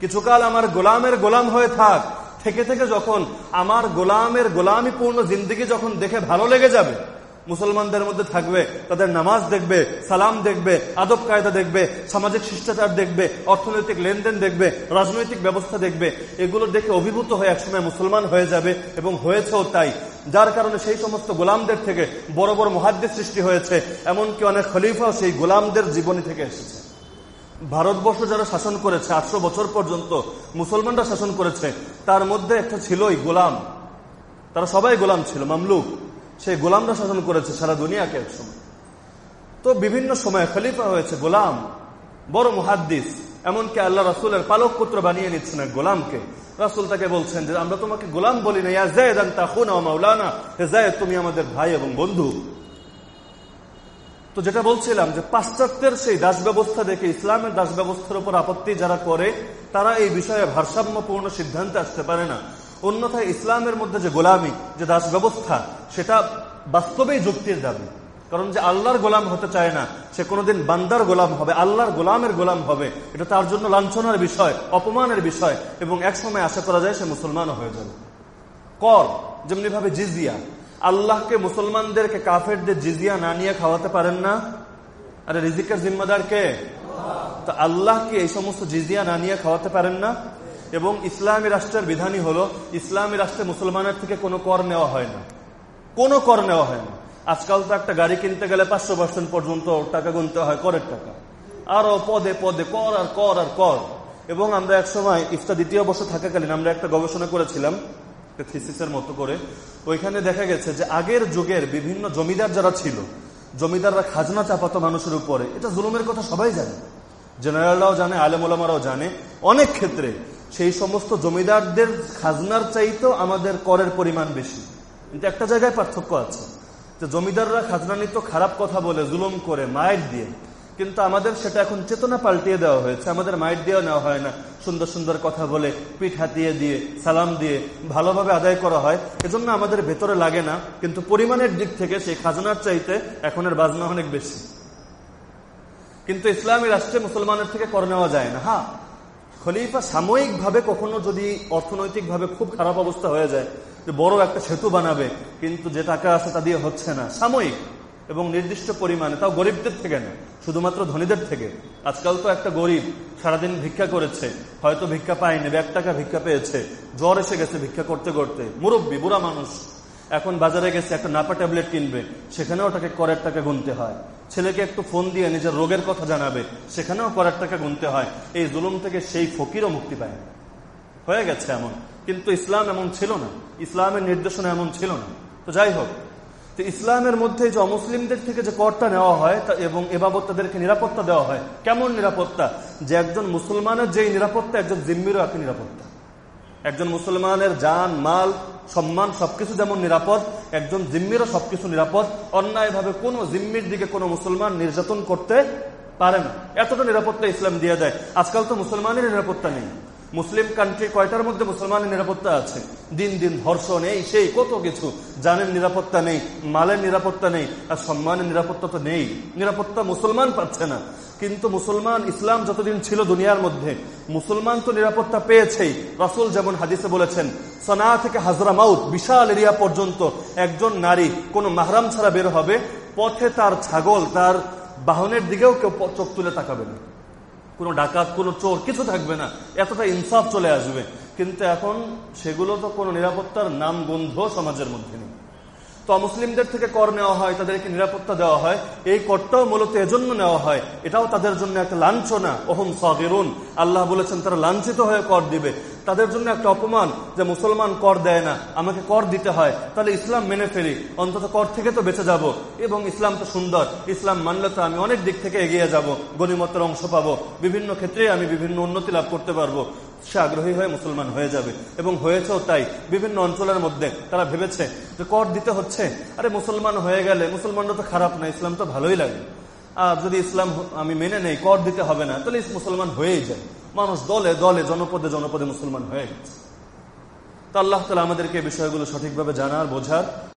কিছুকাল আমার গোলামের গোলাম হয়ে থাক। থেকে থেকে যখন আমার গোলামের গোলামি পূর্ণ জিন্দিগি যখন দেখে ভালো লেগে যাবে মুসলমানদের মধ্যে থাকবে, তাদের নামাজ দেখবে, সালাম দেখবে, আদব কায়দা দেখবে, সামাজিক শিষ্টাচার দেখবে, অর্থনৈতিক লেনদেন দেখবে, রাজনৈতিক ব্যবস্থা দেখবে, এগুলো দেখে অভিভূত হয়ে একসময় মুসলমান হয়ে যাবে এবং হয়েছেও তাই। যার কারণে সেই সমস্ত গোলামদের থেকে বড় বড় মহাদ্দের সৃষ্টি হয়েছে, এমনকি অনেক খলিফাও সেই গোলামদের জীবনী থেকে এসেছে। ভারতবর্ষ যারা শাসন করেছে, আটশো বছর পর্যন্ত মুসলমানরা শাসন করেছে, তার মধ্যে একটা ছিলই গোলাম। তারা সবাই গোলাম ছিল, মামলুক। সেই গোলামরা শাসন করেছে সারা দুনিয়াকে এক সময়। তো বিভিন্ন সময় খলিফা হয়েছে গোলাম, বড় মুহাদ্দিস, এমনকি আল্লাহ রাসুলের পালক পুত্র বানিয়ে নিচ্ছেন এক গোলামকে। রাসুল তাকে বলছেন যে, আমরা তোমাকে গোলাম বলি না তুমি আমাদের ভাই এবং বন্ধু। তো যেটা বলছিলাম যে, পাশ্চাত্যের সেই দাস ব্যবস্থা দেখে ইসলামের দাস ব্যবস্থার উপর আপত্তি যারা করে, তারা এই বিষয়ে ভারসাম্যপূর্ণ সিদ্ধান্তে আসতে পারে না। অন্যথায় ইসলামের মধ্যে যে গোলামি, যে দাস ব্যবস্থা, সেটা বাস্তবেই যুক্তির দাবি। কারণ যে আল্লাহর গোলাম হতে চায় না, সে কোনোদিন বান্দার গোলাম হবে, আল্লাহর গোলামের গোলাম হবে, এটা তার জন্য লাঞ্ছনার বিষয়, অপমানের বিষয়, এবং একসময় আশা করা যায় সে মুসলমানও হয়ে যাবে। কর যেমনি ভাবে জিজিয়া। আল্লাহকে মুসলমানদেরকে কাফেরদের জিজিয়া না নিয়ে খাওয়াতে পারেন না। আরে রিজিকের জিম্মাদার কে? তো আল্লাহকে এই সমস্ত জিজিয়া না নিয়ে খাওয়াতে পারেন না। এবং ইসলামী রাষ্ট্রের বিধানই হলো, ইসলামী রাষ্ট্রে মুসলমানের থেকে কোনো কর নেওয়া হয় না। কোনো কর নেওয়া হয় না। আজকাল তো একটা গাড়ি কিনতে গেলে পাঁচশো পার্সেন্ট পর্যন্ত টাকা গুনতে হয় করের টাকা। আরও পদে পদে কর আর কর আর কর। এবং আমরা এক সময় ইফতা দ্বিতীয় বছর থাকাকালীন আমরা একটা গবেষণা করেছিলাম থিসিসের মতো করে। ওইখানে দেখা গেছে যে আগের যুগের বিভিন্ন জমিদার যারা ছিল, জমিদাররা খাজনা চাপাতো মানুষের উপরে। এটা জুলুমের কথা সবাই জানে। জেনারেলরাও জানে, আলেমোলামারাও জানে। অনেক ক্ষেত্রে সেই সমস্ত জমিদারদের খাজনার চাইতেও আমাদের করের পরিমাণ বেশি। কিন্তু একটা জায়গায় পার্থক্য আছে, যে জমিদাররা খাজনা নিত খারাপ কথা বলে, জুলুম করে, মায়ের দিয়ে। কিন্তু আমাদের সেটা এখন চেতনা পাল্টিয়ে দেওয়া হয়েছে, আমাদের মাইট দিয়েও নেওয়া হয় না। সুন্দর সুন্দর কথা বলে, পিঠ হাতিয়ে দিয়ে, সালাম দিয়ে, ভালোভাবে আদায় করা হয়। এজন্য আমাদের ভেতরে লাগে না, কিন্তু পরিমাণের দিক থেকে সেই খাজনার চাইতে এখনের বাজনা অনেক বেশি। কিন্তু ইসলামী রাষ্ট্রে মুসলমানের থেকে কর নেওয়া যায় না হ্যাঁ। খলিফা সাময়িকভাবে কখনো যদি অর্থনৈতিকভাবে খুব খারাপ অবস্থা হয়ে যায়, যে বড় একটা সেতু বানাবে, কিন্তু যে টাকা আছে তা দিয়ে হচ্ছে না। সাময়িক এবং নির্দিষ্ট পরিমাণে, তাও গরিবদের থেকে না, শুধুমাত্র ধনীদের থেকে। আজকাল তো একটা গরিব সারাদিন ভিক্ষা করেছে, হয়তো ভিক্ষা পায়নি, এক টাকা ভিক্ষা পেয়েছে, জ্বর এসে গেছে ভিক্ষা করতে করতে। মুরব্বী, বুড়া মানুষ, এখন বাজারে গেছে, একটা নাপা ট্যাবলেট কিনবে, সেখানেও তাকে করের টাকা গুনতে হয়। ছেলেকে একটু ফোন দিয়ে নিজের রোগের কথা জানাবে, সেখানেও করের টাকা গুনতে হয়। এই জুলুম থেকে সেই ফকিরও মুক্তি পায়। হয়ে গেছে এমন। কিন্তু ইসলাম এমন ছিল না। ইসলামের নির্দেশনা এমন ছিল না। তো যাই হোক, তো ইসলামের মধ্যে যে অমুসলিমদের থেকে যে কর্তা নেওয়া হয় এবং এবাবত তাদেরকে নিরাপত্তা দেওয়া হয়। কেমন নিরাপত্তা? যে একজন মুসলমানের যেই নিরাপত্তা, একজন জিম্মিরও একই নিরাপত্তা। একজন মুসলমানের যান মাল সম্মান সবকিছু যেমন নিরাপদ, একজন জিম্মিরও সবকিছু নিরাপদ। অন্যায়ভাবে কোনো জিম্মির দিকে কোনো মুসলমান নির্যাতন করতে পারে না। এতটা নিরাপত্তা ইসলাম দিয়ে দেয় আজকাল তো মুসলমানের নিরাপত্তা নেই। মুসলিম কান্ট্রি কয়টার মধ্যে মুসলমানের নিরাপত্তা আছে? দিন দিন ধর্ষণ এই সেই কত কিছু। জানের নিরাপত্তা নেই, মালের নিরাপত্তা নেই, আর সম্মানের নিরাপত্তা তো নেই। নিরাপত্তা মুসলমান পাচ্ছে না। কিন্তু মুসলমান ইসলাম যতদিন ছিল দুনিয়ার মধ্যে, মুসলমান তো নিরাপত্তা পেয়েছেই। রসুল যেমন হাদিসে বলেছেন, সনা থেকে হাজরা মাউত, বিশাল এরিয়া পর্যন্ত একজন নারী কোনো মাহরাম ছাড়া বের হবে, পথে তার ছাগল, তার বাহনের দিকেও কেউ চোখ তুলে তাকাবে না। কোনো ডাকাত, কোনো চোর, কিছু থাকবে না। এতটা ইনসাফ চলে আসবে। কিন্তু এখন সেগুলো তো কোনো নিরাপত্তার নাম গন্ধ সমাজের মধ্যে নেই। তো মুসলিমদের থেকে কর নেওয়া হয়, তাদেরকে নিরাপত্তা দেওয়া হয়। এই করটাও মূলত এজন্য নেওয়া হয়। এটাও তাদের জন্য একটা লাঞ্ছনা। ওহম সগেরুন। আল্লাহ বলেছেন, তারা লাঞ্ছিত হয়ে কর দিবে। তাদের জন্য একটা অপমান যে মুসলমান কর দেয় না, আমাকে কর দিতে হয়, তাহলে ইসলাম মেনে ফেলি, অন্তত কর থেকে তো বেঁচে যাব। এবং ইসলাম তো সুন্দর, ইসলাম মানলে তো আমি অনেক দিক থেকে এগিয়ে যাব, গণিমতের অংশ পাবো, বিভিন্ন ক্ষেত্রে আমি বিভিন্ন উন্নতি লাভ করতে পারব। সে আগ্রহী হয়ে মুসলমান হয়ে যাবে। এবং হয়েছেও তাই। বিভিন্ন অঞ্চলের মধ্যে তারা ভেবেছে যে কর দিতে হচ্ছে। আরে মুসলমান হয়ে গেলে, মুসলমানরা তো খারাপ না, ইসলাম তো ভালোই লাগে। আর যদি ইসলাম আমি মেনে নেই, কর দিতে হবে না, তাহলে মুসলমান হয়েই যায়। মানুষ দলে দলে, জনপদে জনপদে মুসলমান হয়ে গেছে। তো আল্লাহ তালা আমাদেরকে বিষয়গুলো সঠিকভাবে জানার, বোঝার